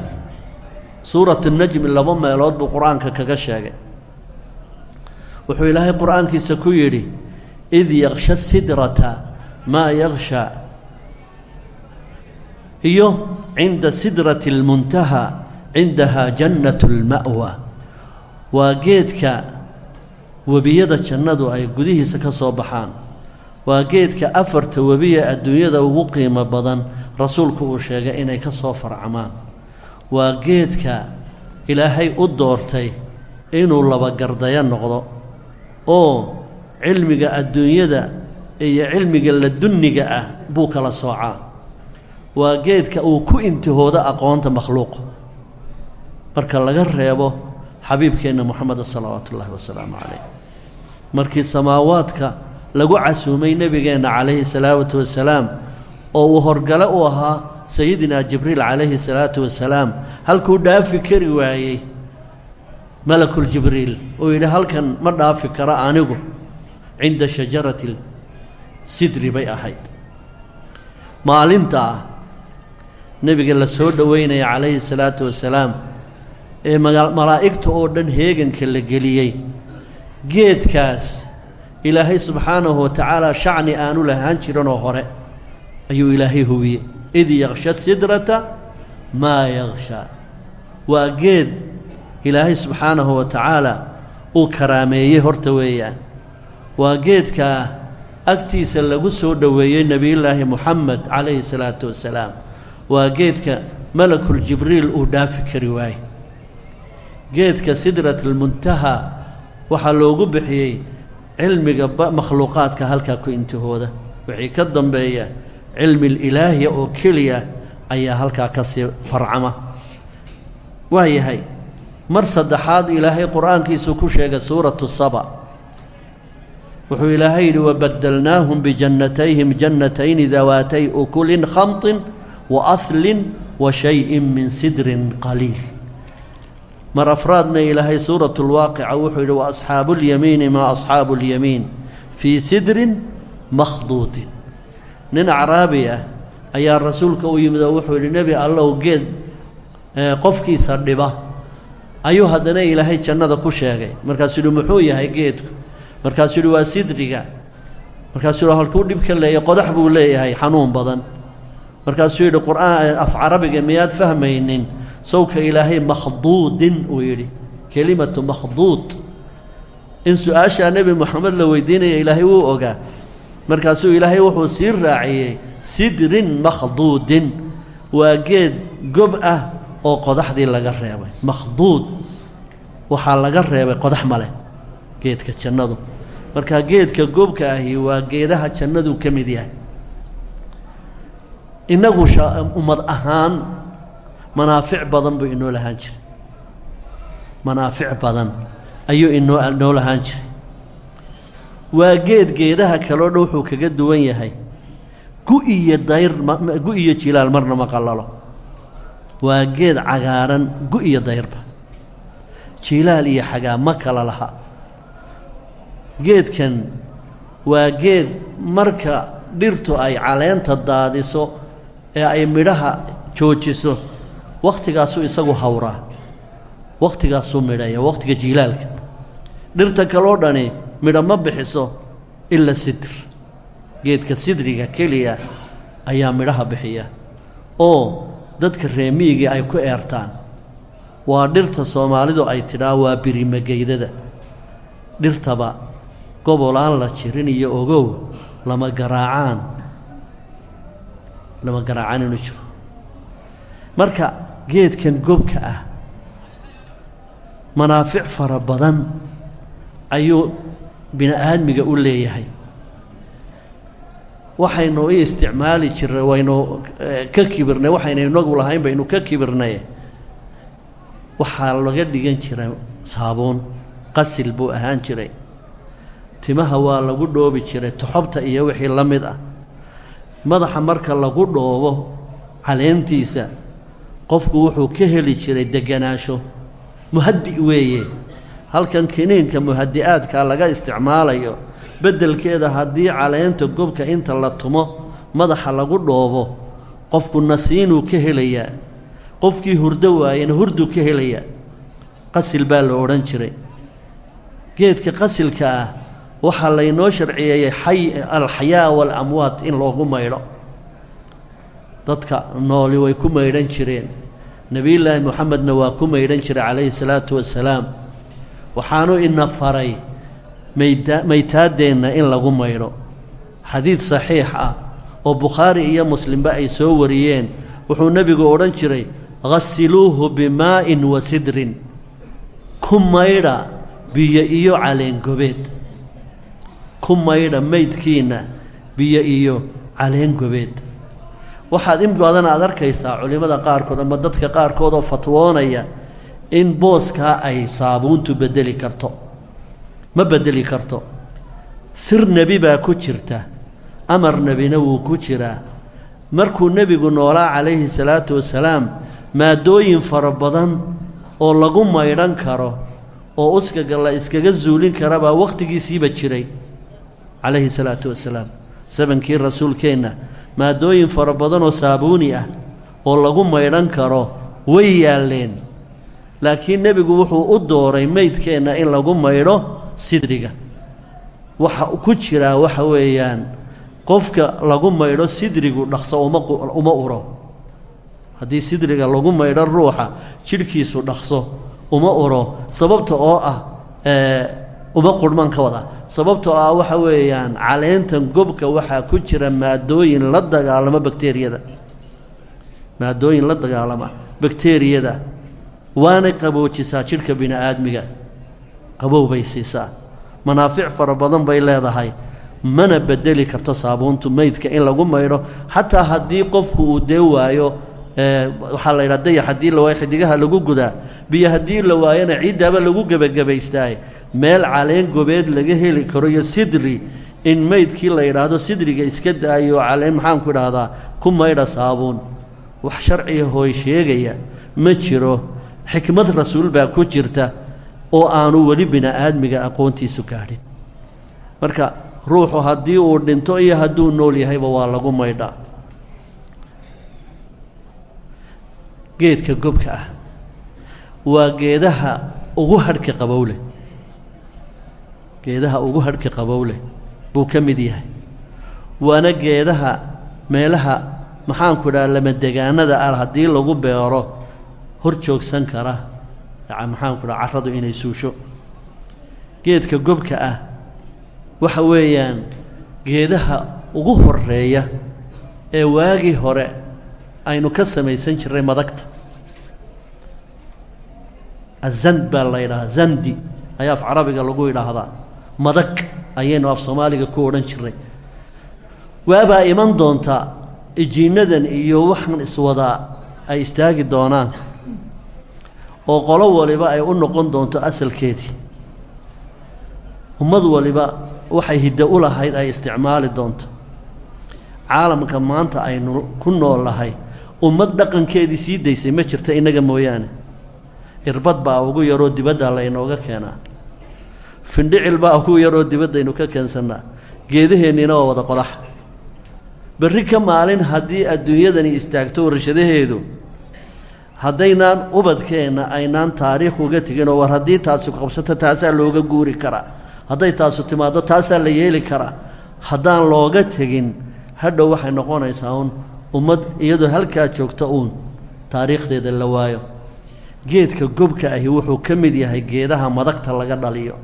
suurat najmi laba meelood buu qur'aanka kaga sheegay. Wuxuu ilaahay qur'aankiisa ku yidhi id yaksha sidrata maa yaksha iyo cinda sidrati اlmuntaha cindaha jannat اlma'wa waa geedka webiyada jannadu ay gudihiisa ka soo baxaan waa geedka afarta webiya adduunyada ugu qiimo badan rasuulku uu sheegay inay ka soo farcamaan. Waa geedka ilaahay u doortay inuu labagardayo noqdo oo cilmiga adduunyada iyo cilmiga ladunniga ah buu kala soocaa. Waa geedka uu ku intihoodo aqoonta makhluuqa marka laga reebo xabiibkeenna moxameda salawaatu ullaahi wasalaamu calayh. Markii samaawaadka lagu casuumay nebigeenna calayhi salaatu wasalaam oo uu horgale u ahaa sayidina jibriil calayhi salaatu wasalaam halkuu dhaafi kari waayey malakuljibriil uu yidhi halkan ma dhaafi karo anigu cinda shajarati sidri bay ahayd. Maalintaa nebiga la soo dhoweynaya calayhi salaatu wasalaam ee malaa'igta oo dhan heeganka la geliyey geedkaas ilaahay subxaanahu wa tacaala shacni aanu lahaan jiranoo hore. Ayuu ilaahay hubiyey id yaksha sidrata maa yakshaa waa geed ilaahay subxaanahu wa tacaala uu karaameeyey horta weeyaan. Waa geedkaa agtiisa lagu soo dhoweeyey nebiyullaahi moxamed calayhi salaatu wasalaam waa geedka malakuljibriil uu dhaafi kari waaye. Geedka sidrat almuntaha waxaa loogu bixiyey cilmiga makhluuqaadka halkaa ku intihooda. Wixii ka dambeeya cilmi ilaahiya oo keliya ayaa halkaa ka sii farcama. Waa yahay mar saddexaad ilaahay qur'aankiisu ku sheegay suuratu saba. Wuxuu ilaahay yidhi wabadalnaahum bijannatayhim jannatayni dawaatay ukulin khamطin wa ahlin wa shayin min sidrin qaliil mar afraadna ilaahay suuratu lwaaqica wuxuu yidhi waasxaabu اlyamiini maa asxaabu اlyamiin fii sidrin makhduudin nin acraabi ah ayaa rasuulka u yimid oo wuxuu yidhi nebi allow geed qofkiisa dhiba. Ayuu haddana ilaahay jannada ku sheegay. Markaasuu yidhi muxuu yahay geedku? Markaasuu yidhi waa sidriga. Markaasuu yidhi halkuu dhib ka leeyahy qodax buu leeyahay xanuun badan markaasuu yidhi qur'aan af carabiga miyaad fahmaynin? Sawka ilaahay makhduudin uu yidhi. Kelimatu makhduud. In su'aashaa nebi moxamed la weydiinaya ilaahay wuu ogaa. Markaasuu ilaahay wuxuu sii raaciyey sidrin makhduudin. Waa geed gob ah oo qodaxdii laga reebay. Makhduud. Waxaa laga reebay qodax male geedka jannadu. Marka geedka gobka ahi waa geedaha jannadu ka mid yahay innagu ummad ahaan manaafic badan buu inoo lahaan jiray. Manaafic badan ayuu inoo inoo lahaan jiray. Waa geed geedaha kaloo dhan wuxuu kaga duwan yahay. Gu iyo dayr gu iyo jilaal marna ma qallalo waa geed cagaaran gu iyo dayrba. Jilaal iyo xagaa ma kala laha. Geedkan waa geed marka dhirtu ay caleenta daadiso ee ay midhaha joojiso wakhtigaasuu isagu hawraa wakhtigaasuu midhaya wakhtiga jiilaalka. Dhirta kaloo dhani midho ma bixiso ila sidr. Geedka sidriga keliya ayaa midhaha bixiya oo dadka reemiigii ay ku eertaan. Waa dhirta soomaalidu ay tidhaa waa birimageydada dhirtaba gobolaan la jirin iyo ogow lama garaacaan lama garaacaan inuu jiro. Marka geedkan gobka ah manaafic fara badan ayuu bini aadmiga u leeyahay. Waxaynu i isticmaali jirnay waynu ka kibirnay waxayna inagu lahayn baynu ka kibirnay. Waxaa laga dhigan jiray saabuun qasil buu ahaan jiray. Timaha waa lagu dhoobi jiray toxobta iyo wixii la mid ah madaxa marka lagu dhoobo caleentiisa qofku wuxuu ka heli jiray deganaansho muhadi weeye. Halkan kiniinka muhadi-aadka laga isticmaalayo beddelkeeda haddii caleenta gobka inta la tumo madaxa lagu dhoobo qofku nasiinuu ka helayaa. Qofkii hurdo waayena hurduu ka helayaa. Qasil baa la odhan jiray. Geedka qasilka ah waxaa laynoo sharciyeeyey xay alxayaa waalamwaat in loogu maydho dadka nooli way ku maydhan jireen. Nebiyullaahi moxamedna waa ku maydhan jiray calayhi salaatu wasalaam. Waxaanu ina faray mayda maytaaddeenna in lagu maydho xadiid saxiix ah oo bukhaari iyo muslimba ay soo wariyeen wuxuu nebigu odhan jiray hasiluuhu bimaa'in wa sidrin. Ku maydha biyo iyo caleengobeed ku maydha maydkiinna biyo iyo caleengobeed waxaad in badan aad arkaysaa culimmada qaarkood ama dadka qaarkood oo fatwoonaya in booskaa ay saabuuntu beddeli karto. Ma beddeli karto. Sir nebi baa ku jirta amar nebina wuu ku jiraa. Markuu nebigu noolaa calayhi salaatu wasalaam maadooyin fara badan oo lagu maydhan karo oo uskaga la iskaga zuulin karabaa wakhtigiisiiba jiray calayhi salaatu wasalaam sabankii rasuulkeenna maadooyin fara badan oo saabuuni ah oo lagu maydhan karo way yaalleen. Laakiin nebigu wuxuu u dooray meydkeenna in lagu maydho sidriga. Waxa ku jiraa waxa weeyaan qofka lagu maydho sidrigu dhaqso uma uma uro. Haddii sidriga lagu maydho ruuxa jidhkiisu dhaqso uma uro. Sababta oo ah uma qurhman ka wada. Sababta oo ah waxa weeyaan caleentan gobka waxaa ku jira maadooyin la dagaalama bakteriyada maadooyin la dagaalama bakteriyada waanay qaboojisaa jidhka bini aadmiga qabow bay siisaa. Manaafic fara badan bay leedahay. Mana bedeli karto saabuuntu meydka in lagu maydho xataa haddii qofku uu dee waayo waxaa la yidhaha dayax haddii la waayo xidigaha lagu gudaa biyo haddii la waayona ciiddaaba lagu gebagabaystaaye meel caleen gobeed laga heli karo iyo sidri in meydkii la yidhaahdo sidriga iska daayo caleen maxaanku idhaahdaa ku maydha saabuun. Wax sharciga hooy sheegaya ma jiro xikmad rasuul baa ku jirta oo aanu weli bini aadmiga aqoontiisu gaadhin. Marka ruuxu haddii uu dhinto iyo hadduu nool yahayba waa lagu maydhaa geedka gobka ah waa geedaha ugu hadhka qabowleh geedaha ugu hadhka qabowleh buu ka mid yahay. Waana geedaha meelaha maxaanku idhaha lamadegaanada ah haddii lagu beero hor joogsan kara. Maxaanku dhaha carradu inay suusho. Geedka gobka ah waxa weeyaan geedaha ugu horreeya ee waagii hore aynu ka samaysan jirray madagta. Azand baa la yidhahaa zandi ayaa af carabiga lagu yidhaahdaa. Madag ayaynu af soomaaliga ku odhan jirray. Waabaa iman doonta ijiinadan iyo waxaan iswadaa ay istaagi doonaan oo qolo waliba ay u noqon doonto asalkeedii ummad waliba waxay hiddo u lahayd ay isticmaali doonto. Caalamka maanta aynu ku nool nahay ummad dhaqankeedii sii daysay ma jirto innaga mooyaane. Irbad baa ugu yaroo dibadda laynooga keenaa. Findhicil baa ugu yaroo dibaddaynu ka keensannaa. Geedaheenniina waa wada qodax. Berri ka maalin haddii adduunyadani istaagto warshadaheedu haddaynaan ubadkeenna aynaan taariikh uga teginoo war haddii taasi qabsato taasaa looga guuri karaa. Hadday taasu timaaddo taasaa la yeeli karaa. Haddaan looga tegin hadhow waxay noqonaysaa uun ummad iyadoo halkaa joogta uun taariikhdeeda la waayo. Geedka gobka ahi wuxuu ka mid yahay geedaha madagta laga dhaliyo.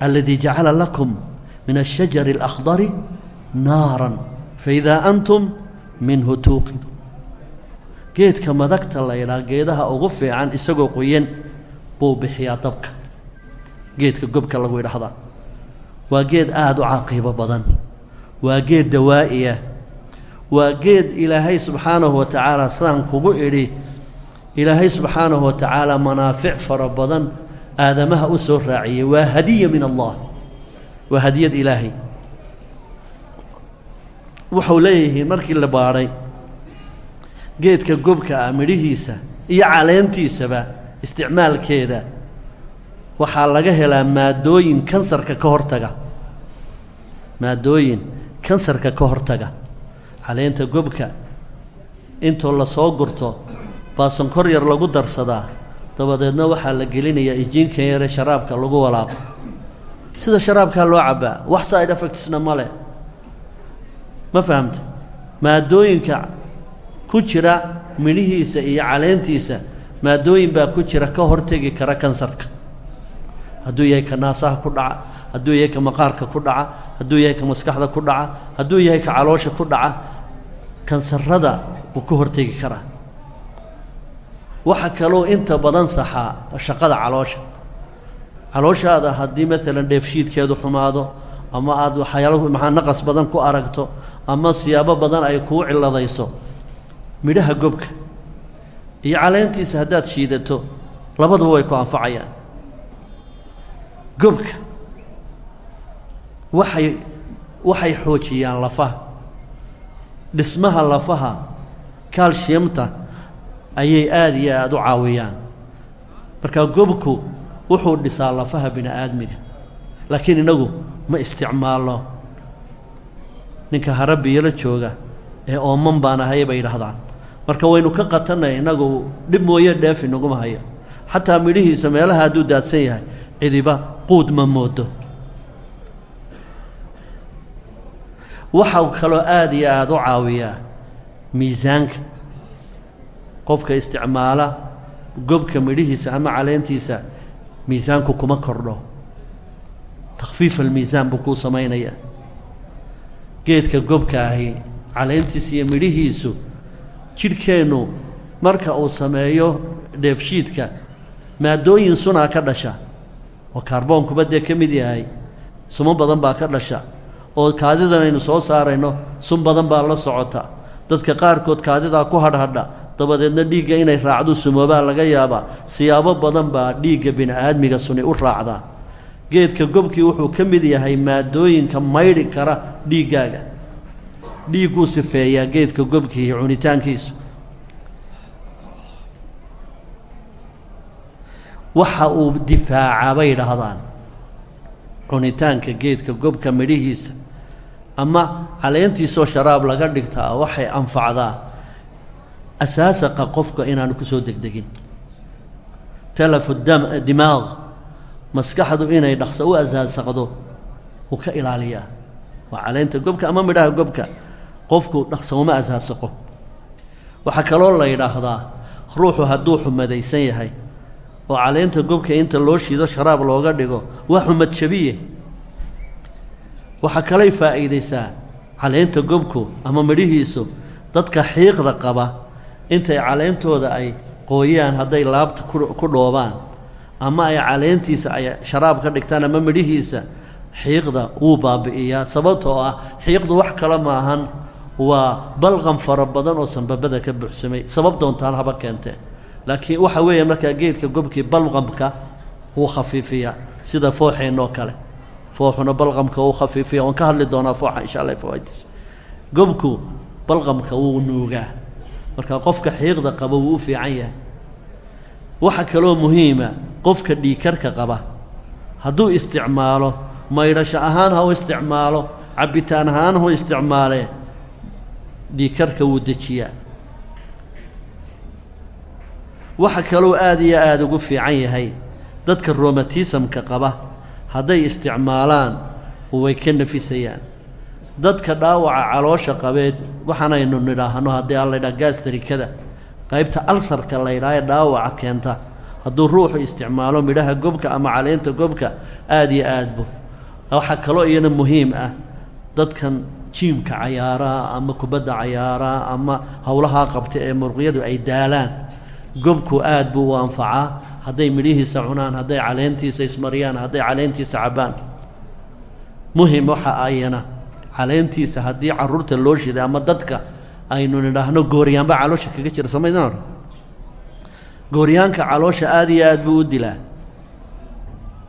Aladii jacala lakum min ashajari alakhdari naaran faidaa antum minhu tuuqidu geedka madagta la ydhaha geedaha ugu fiican isagoo qoyan buu bixiyaa dabka. Geedka gobka lagu yidhaahdaa. Waa geed aada u caqiibo badan. Waa geed dawaa'iya waa geed ilaahay subxaanahu wa tacaala sidaan kugu idhi. Ilaahay subxaanahu wa tacaala manaafic fara badan aadamaha u soo raaciyey waa hadiya min allah. Waa hadiyad ilaahay. Wuxuu leeyihiin markii la baadhay geedka gobka ah midhihiisa iyo caleentiisaba isticmaalkeeda waxaa laga helaa maadooyin kansarka ka hortaga. Maadooyin kansarka ka hortaga caleenta gobka. Intoo la soo gurto baa sonkor yar lagu darsadaa dabadeedna waxaa la gelinayaa ijiinkan yare sharaabka lagu walaaqo. Sida sharaabkaa loo cabbaa wax side effectsna ma leh. Ma fahamta maadooyinka ku jira midhihiisa iyo caleentiisa maadooyin baa ku jira ka hortegi kara kansarka. Hadduu yahay ka naasaha ku dhaca hadduu yahay ka maqaarka ku dhaca hadduu yahay ka maskaxda ku dhaca hadduu yahay ka caloosha ku dhaca kansarada wuu ka hortegi karaa waxa kaloo inta badan saxaa shaqada caloosha. Calooshaada haddii maalan dheefshiidkeedu xumaado ama aada waxyaalahu maxaa naqas badan ku aragto ama siyaabo badan ay kuu ciladayso midhaha gobka iyo caleentiisa haddaad shiidato labaduba way ku anfacayaan. Gobka waxay waxay xoojiyaan lafaha dhismaha lafaha kaalshiyamta ayay aada iyo aada u caawiyaan. Marka gobku wuxuu dhisaa lafaha bini aadmiga laakiin innagu ma isticmaalno. Ninka harabiyala jooga ee ooman baan ahay bay yidhaahdaan. Marka waynu ka qatanay innagu dhib mooye dheef inaguma hayo. Xataa midhihiisa meelaha hadduu daadsan yahay cidiba quud ma moodo waxau kaloo aada iyo aada u caawiyaa miisaanka. Qofka isticmaala gobka midhihiisa ama caleentiisa miisaanku kuma kordho. Takhfiif almiisaan buu kuu samaynayaa. Geedka gobka ahi caleentiisa iyo midhihiisu jidhkeennu marka uu sameeyo dheefshiidka maadooyin sunaa ka dhasha. Oo kaarboonkuba dee ka mid yahay sumo badan baa ka dhasha oo kaadidan aynu soo saarayno sun badan baa la socota. Dadka qaarkood kaadidaa ku hadhadha dabadeedna dhiigga inay raacdu sumoobaa laga yaabaa. Siyaabo badan baa dhiigga bini aadmiga suni u raacdaa geedka gobkii wuxuu ka mid yahay maadooyinka maydhi kara dhiiggaaga. Dhiigguu sifeeyaa geedka gobkii cunitaankiisu. Waxa uu difaacaa bay idhaahdaan. Cunitaanka geedka gobka midhihiisa ama caleentiisoo sharaab laga dhigtaa waxay anfacdaa asaasaqa qofka inaanu ku soo degdegin. Talafu dam dimaaq maskaxdu inay dhaqso u asaasaqdo uu ka ilaaliyaa. Waa caleenta gobka ama midhaha gobka qofku dhaqso uma asaasaqo. Waxaa kaloo la yidhaahdaa ruuxu hadduu xumadaysan yahay oo caleenta gobka inta loo shiido sharaab looga dhigo waa xumad jabiye waxaa kalay faa'iidaysaa caleenta gobku ama midhihiisu dadka xiiqda qaba intay caleentooda ay qooyaan hadday laabta ku dhoobaan ama ay caleentiisa ay sharaab ka dhigtaan ama midhihiisa xiiqda wuu baabi'iyaa. Sababtoo ah xiiqdu wax kale maahan waa balqan fara badan oo sanbabada ka buuxsamay. Sabab doontaan haba keentee. Laakiin waxa weeya markaa geedka gobkii balqamka wuu khafiifiyaa sida fooxeenoo kale fooxuna balqamka wuu khafiifiya waan ka hadli doonaa fooxa insha allah fawaaidis gobku balqamka wuu nuugaa. Marka qofka xiiqda qaba wuu u fiican yahay. Waxa kaloo muhiima qofka dhiikarka qaba hadduu isticmaalo maydhasho ahaan ha isticmaalo cabbitaan ahaan hu isticmaalee dhiikarka wuu dejiyaa. Waxa kaloo aada iyo aada ugu fiican yahay dadka romatismka qaba hadday isticmaalaan way ka nafisayaan. Dadka dhaawaca caloosha qabeed waxaanaynu nidhaahno haddii aan laydhaha gaastarikada qaybta alsarka laydhaha ee dhaawaca keenta hadduu ruuxu isticmaalo midhaha gobka ama caleenta gobka aada iyo aad bu waxaa kaloo iyana muhiim ah dadkan jiimka cayaaraa ama kubadda cayaaraa ama howlahaa qabta ee murqyadu ay daalaan gobku aad buu u anfacaa hadday midhihiisa cunaan hadday caleentiisa ismariyaan hadday caleentiisa cabbaan. Muhim waxa ayana caleentiisa haddii carruurta loo shiday ama dadka aynu nidhaahno gooryaanba caloosha kaga jira somaydaan gooryaanka caloosha aada iyo aad buu u dilaa.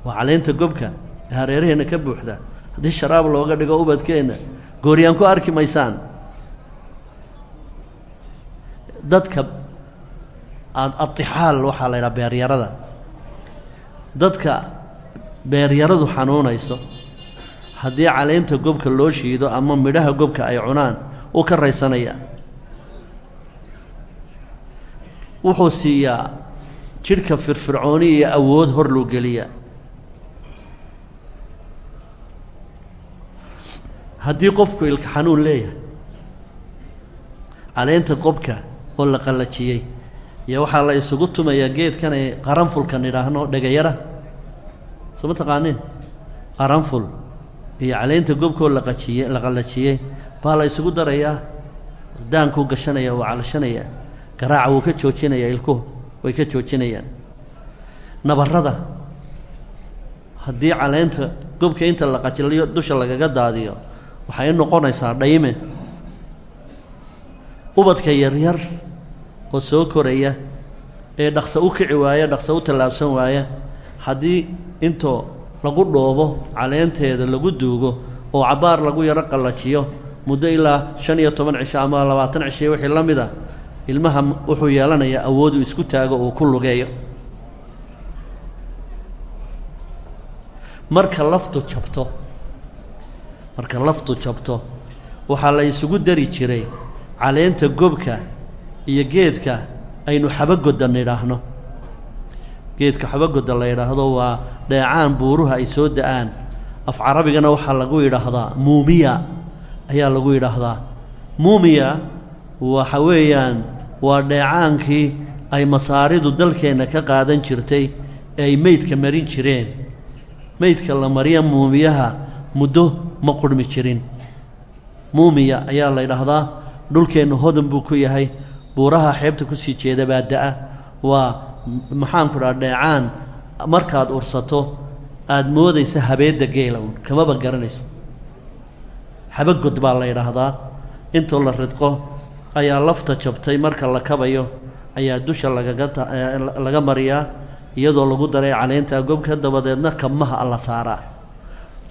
Waa caleenta gobka ee hareeraheenna ka buuxda. Haddii sharaab looga dhigo ubadkeenna gooryaan ku arki maysaan. Dadka adixaal waxaa la ydhaha beeryarada. Dadka beeryaradu xanuunayso haddii caleenta gobka loo shiido ama midhaha gobka ay cunaan uu ka raysanaya. Wuxuu siiyaa jidhka firfircooni iyo awood hor luu geliya haddii qofku ilka xanuun leeyahay caleenta qobka oo la qallajiyey iyo waxaa la isugu tumayaa geedkan ay qaranfulkan idhaahno dhegayara. Soo ma taqaaniin? Qaranful. Iyo caleenta gobkoo laqajiye la qallajiyey baa la isugu darayaa daankuu gashanaya waa calashanayaa garaaca wuu ka joojinayaa ilkuhu way ka joojinayaan. Nabarrada. Haddii caleenta gobka inta la qajiliyo dusha lagaga daadiyo waxay noqonaysaa dhayme. Ubadka yaryar oo soo koraya ee dhaqso u kici waaya dhaqso u tallaabsan waaya haddii intoo lagu dhoobo caleenteeda lagu duugo oo cabbaar lagu yaro qallajiyo muddo ilaa shan iyo toban cisho ama labaatan cisho wixii la mid a ilmaha wuxuu yeelanayaa awooduu isku taago uu ku lugeeyo. Marka laftu jabto marka laftu jabto waxaa la isugu dari jiray caleenta gobka iyo geedka aynu xabagodda nidhaahno geedka xabagodda la yidhaahdo waa dheecaan buuruha ay soo da'aan. Af carabigana waxaa lagu yidhaahdaa muumiya ayaa lagu yidhaahdaa. Muumiya waxa weeyaan waa dheecaankii ay masaaridu dalkeenna ka qaadan jirtay ee ay meydka marin jireen. Meydka la mariya muumiyaha muddo ma qurhmi jirin. Muumiya ayaa la ydhaahdaa dhulkeennu hodan buu ku yahay buuraha xeebta ku sii jeeda baa da'a. Waa maxaanku dhaha dheecaan. Markaad ursato aada moodaysa habeedda geela uun kamaba garanayso. Xabagod baa la yidhaahdaa. Intoo la ridqo ayaa lafta jabtay. Marka la kabayo ayaa dusha lagaga laga mariyaa iyadoo lagu daray caleyntaa gobka dabadeedna kamaha alla saaraa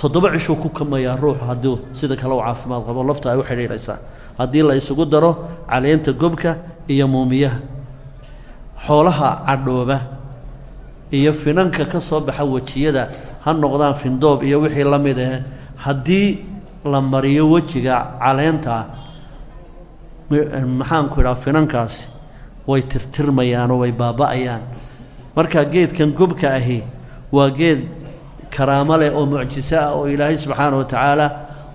toddoba cishuu ku kamayaa ruuxu hadduu sida kale u caafimaad qabo lafta ay u xidhiidhaysaa. Haddii la isugu daro caleenta gobka iyo muumiyaha xoolaha cadhooba iyo finanka ka soo baxa wejiyada ha noqdaan findoob iyo wixii la mid ah haddii la mariyo wejiga caleentaa maxaanku idhaha finankaasi way tirtirmayaanoo way baaba'ayaan. Marka geedkan gobka ahi waa geed karaamo leh oo mucjiso ah oo ilaahay subxaana wa tacaala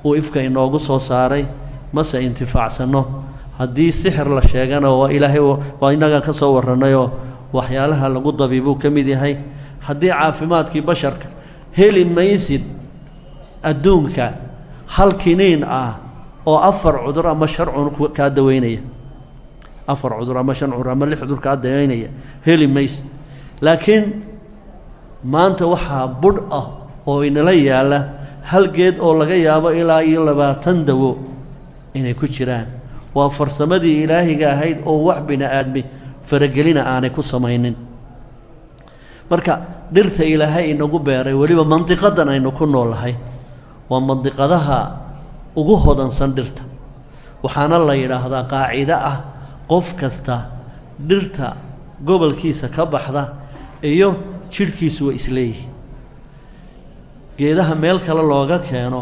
uu ifka inoogu soo saaray mase intifaacsanno. Haddii sixir la sheegana waa ilaahay waa innaga ka soo warrannayoo waxyaalaha lagu dabiibuu ka mid yahay. Haddii caafimaadkii basharka heli maysid adduunka hal kiniin ah oo afar cudur ama cudur kaa daweynaya. Afar cudur ama shan cudur ama lix cudur kaa daweynaya heli maysid. Laakiin maanta waxaa budh ah oo inala yaalla hal geed oo laga yaabo ilaa iyo labaatan dawo inay ku jiraan. Waa farsamadii ilaahiga ahayd oo wax bini aadmi faragelina aanay ku samaynin. Marka dhirta ilaahay inagu beeray weliba mandiqadan aynu ku noolahay. Waa mandiqadaha ugu hodansan dhirta. Waxaana la yidhaahdaa qaacido ah qof kasta dhirta gobolkiisa ka baxda iyo jidhkiisu waa isleeyihiin geedaha meel kale looga keeno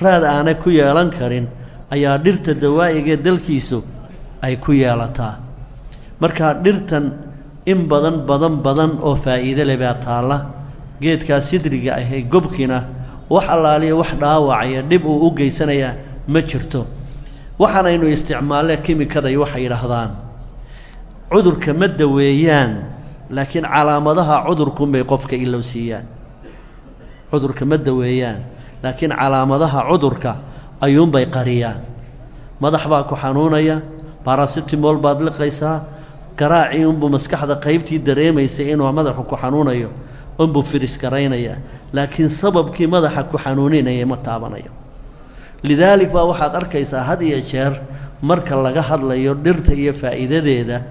raad aanay ku yeelan karin ayaa dhirta dawaa'igee dalkiisu ay ku yeelataa. Marka dhirtan in badan badan badan oo faa'iide leh baa taalla. Geedkaa sidriga ahee gobkina wax allaaliya wax dhaawacaya dhib uu u geysanayaa ma jirto. Waxaanaynu isticmaalle kimikaday waxay yidhaahdaan. Cudurka ma daweeyaan laakiin calaamadaha cudurkunbay qofka ilow siiyaan. Cudurka ma daweeyaan laakiin calaamadaha cudurka ayuunbay qariyaan. Madax baa ku xanuunaya barasitimol baad liqaysaa garaacii unbuu maskaxda qaybtii dareemaysay inuu madaxu ku xanuunayo unbuu firis garaynayaa laakiin sababkii madaxa ku xanuuninaya ma taabanayo. Lidaalik baa waxaad arkaysaa had iyo jeer marka laga hadlayo dhirta iyo faa'iidadeeda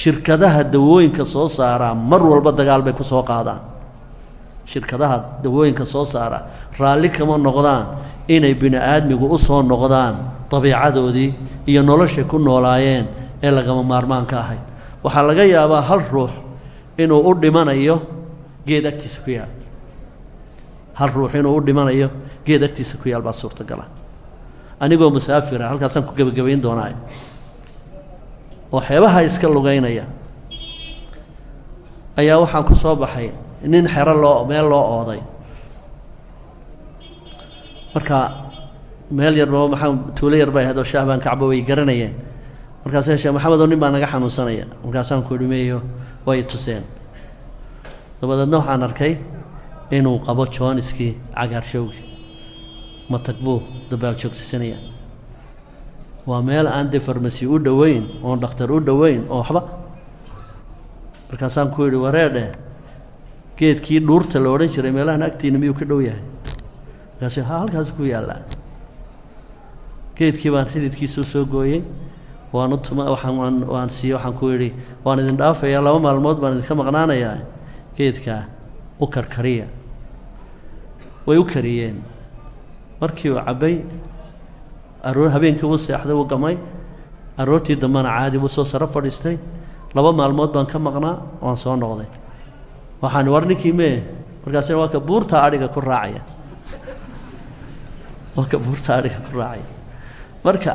shirkadaha dawooyinka soo saaraa mar walba dagaal bay ku soo qaadaan. Shirkadaha dawooyinka soo saara raalli kama noqdaan inay bini aadmigu u soo noqdaan dabiicadoodii iyo noloshay ku noolaayeen ee lagama maarmaanka ahayd. Waxaa laga yaabaa hal ruux inuu u dhimanayo geed agtiisa ku yaal. Hal ruux inuu u dhimanayo geed agtiisa ku yaal baa suurtagala anigoo musaafira halkaasaan ku gebagabayn doonaa oo xeebaha iska lugaynaya ayaa waxaan ku soo baxay nin xero loo meel loo ooday. Marka meel yarba maxaa tuulo yar bay ahayd oo shahbaan kacba way garanayeen. Markaasa sheekh maxamed oo nin baa naga xanuunsanaya. Markaasaan ku dhimeeyo way tuseen. Dabadeedna waxaan arkay inuu qabo jooniskii cagaarshowgi matag buu dabaal joogsasanaya waa meel aan dee farmasi u dhoweyn oon dhakhtar u dhoweyn oo waxba. Markaasaan ku yidhi wareedhe geedkii dhuurta la odhan jiray meelahan agtiina miyuu ka dhow yahay? Markaasu ha halkaas ku yaallaa. Geedkii baan xididkiisuu soo gooyey waan u tuma waxaan waan waan siiye waxaan ku yidhi waan idin dhaafayaa laba maalmood baan idinka maqnaanayaa. Geedkaa u karkariya. Way u kariyeen. Markii uu cabbay aroor habeenkii uu seexday uu gamay. Aroortii dambena caadi buu soo saro fadhiistay. Laba maalmood baan ka maqnaa waan soo noqday. Waxaan war ninkii mee markaasina waa ka buurta adhiga ku raacaya. Waa ka buurta adhiga ku raacaya. Marka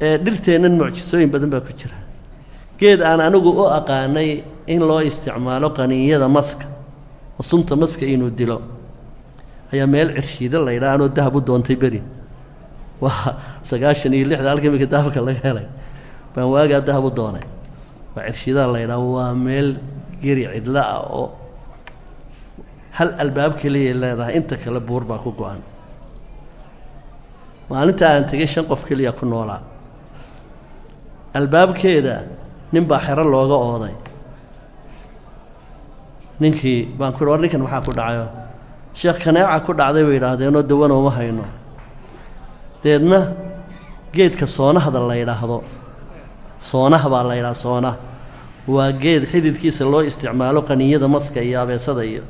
dhirteennan mucjisooyin badan baa ku jira. Geed aan anigu u aqaanay in loo isticmaalo qaniinyada maska sunta maska inuu dilo. Ayaa meel cirshiida la yidhaha anoo dahab u doontay beri waa sagaashan iyo lixda halka imika dahabka laga helay. Baan waagaa dahab u doonay. Waa cirshiidaa la yidhaha waa meel geri cidlo ah oo hal albaab keliyay leedahay. Inta kale buur baa ku go-an. Maalinta aan tegay shan qof keliya ku noolaa albaabkeeda nin baa xero looga ooday. Ninkii baan ku war ninkan maxaa ku dhacayo. Sheekh kaneeca ku dhacday bay yidhaahdeenoo dawana uma hayno deedna geedka soonahda la yidhaahdo. Soonaha baa la yidhaha soonah. Waa geed xididkiisa loo isticmaalo qaninyada maska iyo abeesada iyo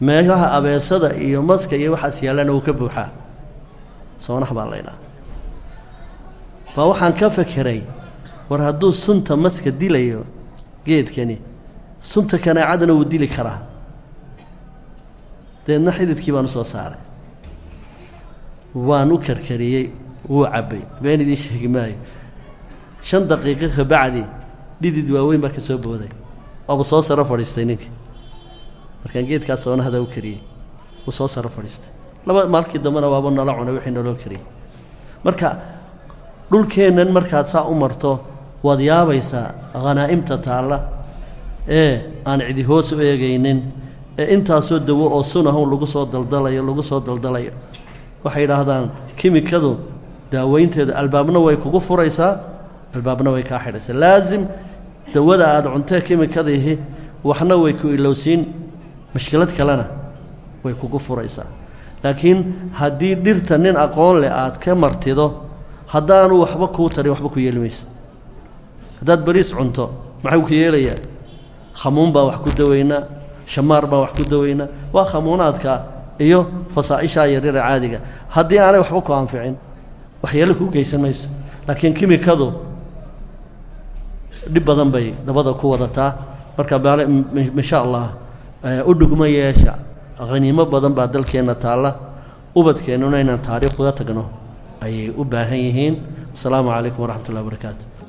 meelaha abeesada iyo maska iyo waxaas yaallana uu ka buuxaa. Soonah baa la ydhaha baa waxaan ka fekeray war hadduu sunta maska dilayo geedkani sunta kaneecadana wuu dili karaa. Deedna xididkii baan u soo saaray waan u karkariyey wuu cabbay. Been idiin sheegi maayo. Shan daqiiqo ka bacdi dhidid waaweyn baa ka soo booday. Waaba soo saro fadhiistay ninkii markaan geedkaas soonahda u kariyey wuu soo saro fadhiistay. Laba maalkii dambena waaba nala cunay wixii naloo kariyey. Marka dhulkeennan markaad saa u marto waad yaabaysaa khanaa'imta taalla ee aan cidi hoos u eegaynin ee intaasoo dawo oo sunahun lagu soo daldalayo lagu soo daldalayo waxay yidhaahdaan kimikadu daaweynteedu albaabna way kugu furaysaa albaabna way kaa xidhaysaa. Laasim dawada aada cuntee kimikadiihi waxna way ku ilowsiin mashkilad kalena way kugu furaysaa. Laakiin haddii dhirta nin aqoon leh aad ka martido haddaanu waxba kuu tarin waxba ku yeeli mayso haddaad bariis cunto maxuu ku yeelayaa? Khamuun baa wax ku daweynaa shamaar baa wax ku daweynaa. Waa khamuunaadka iyo fasaa'ishaa yaryara caadiga. Haddii aanay waxba ku anficin waxyeelo kuu geysan mayso. Laakiin kimikadu dhib badan bay dabada ku wadataa. Marka insha allah u dhugmo yeesha. Khaniimo badan baa dalkeenna taalla. Ubadkeennuna inaan taariikh uga tagno ayay u baahan yihiin. Asalaamu calaykum waraxmat ullahi barakaatu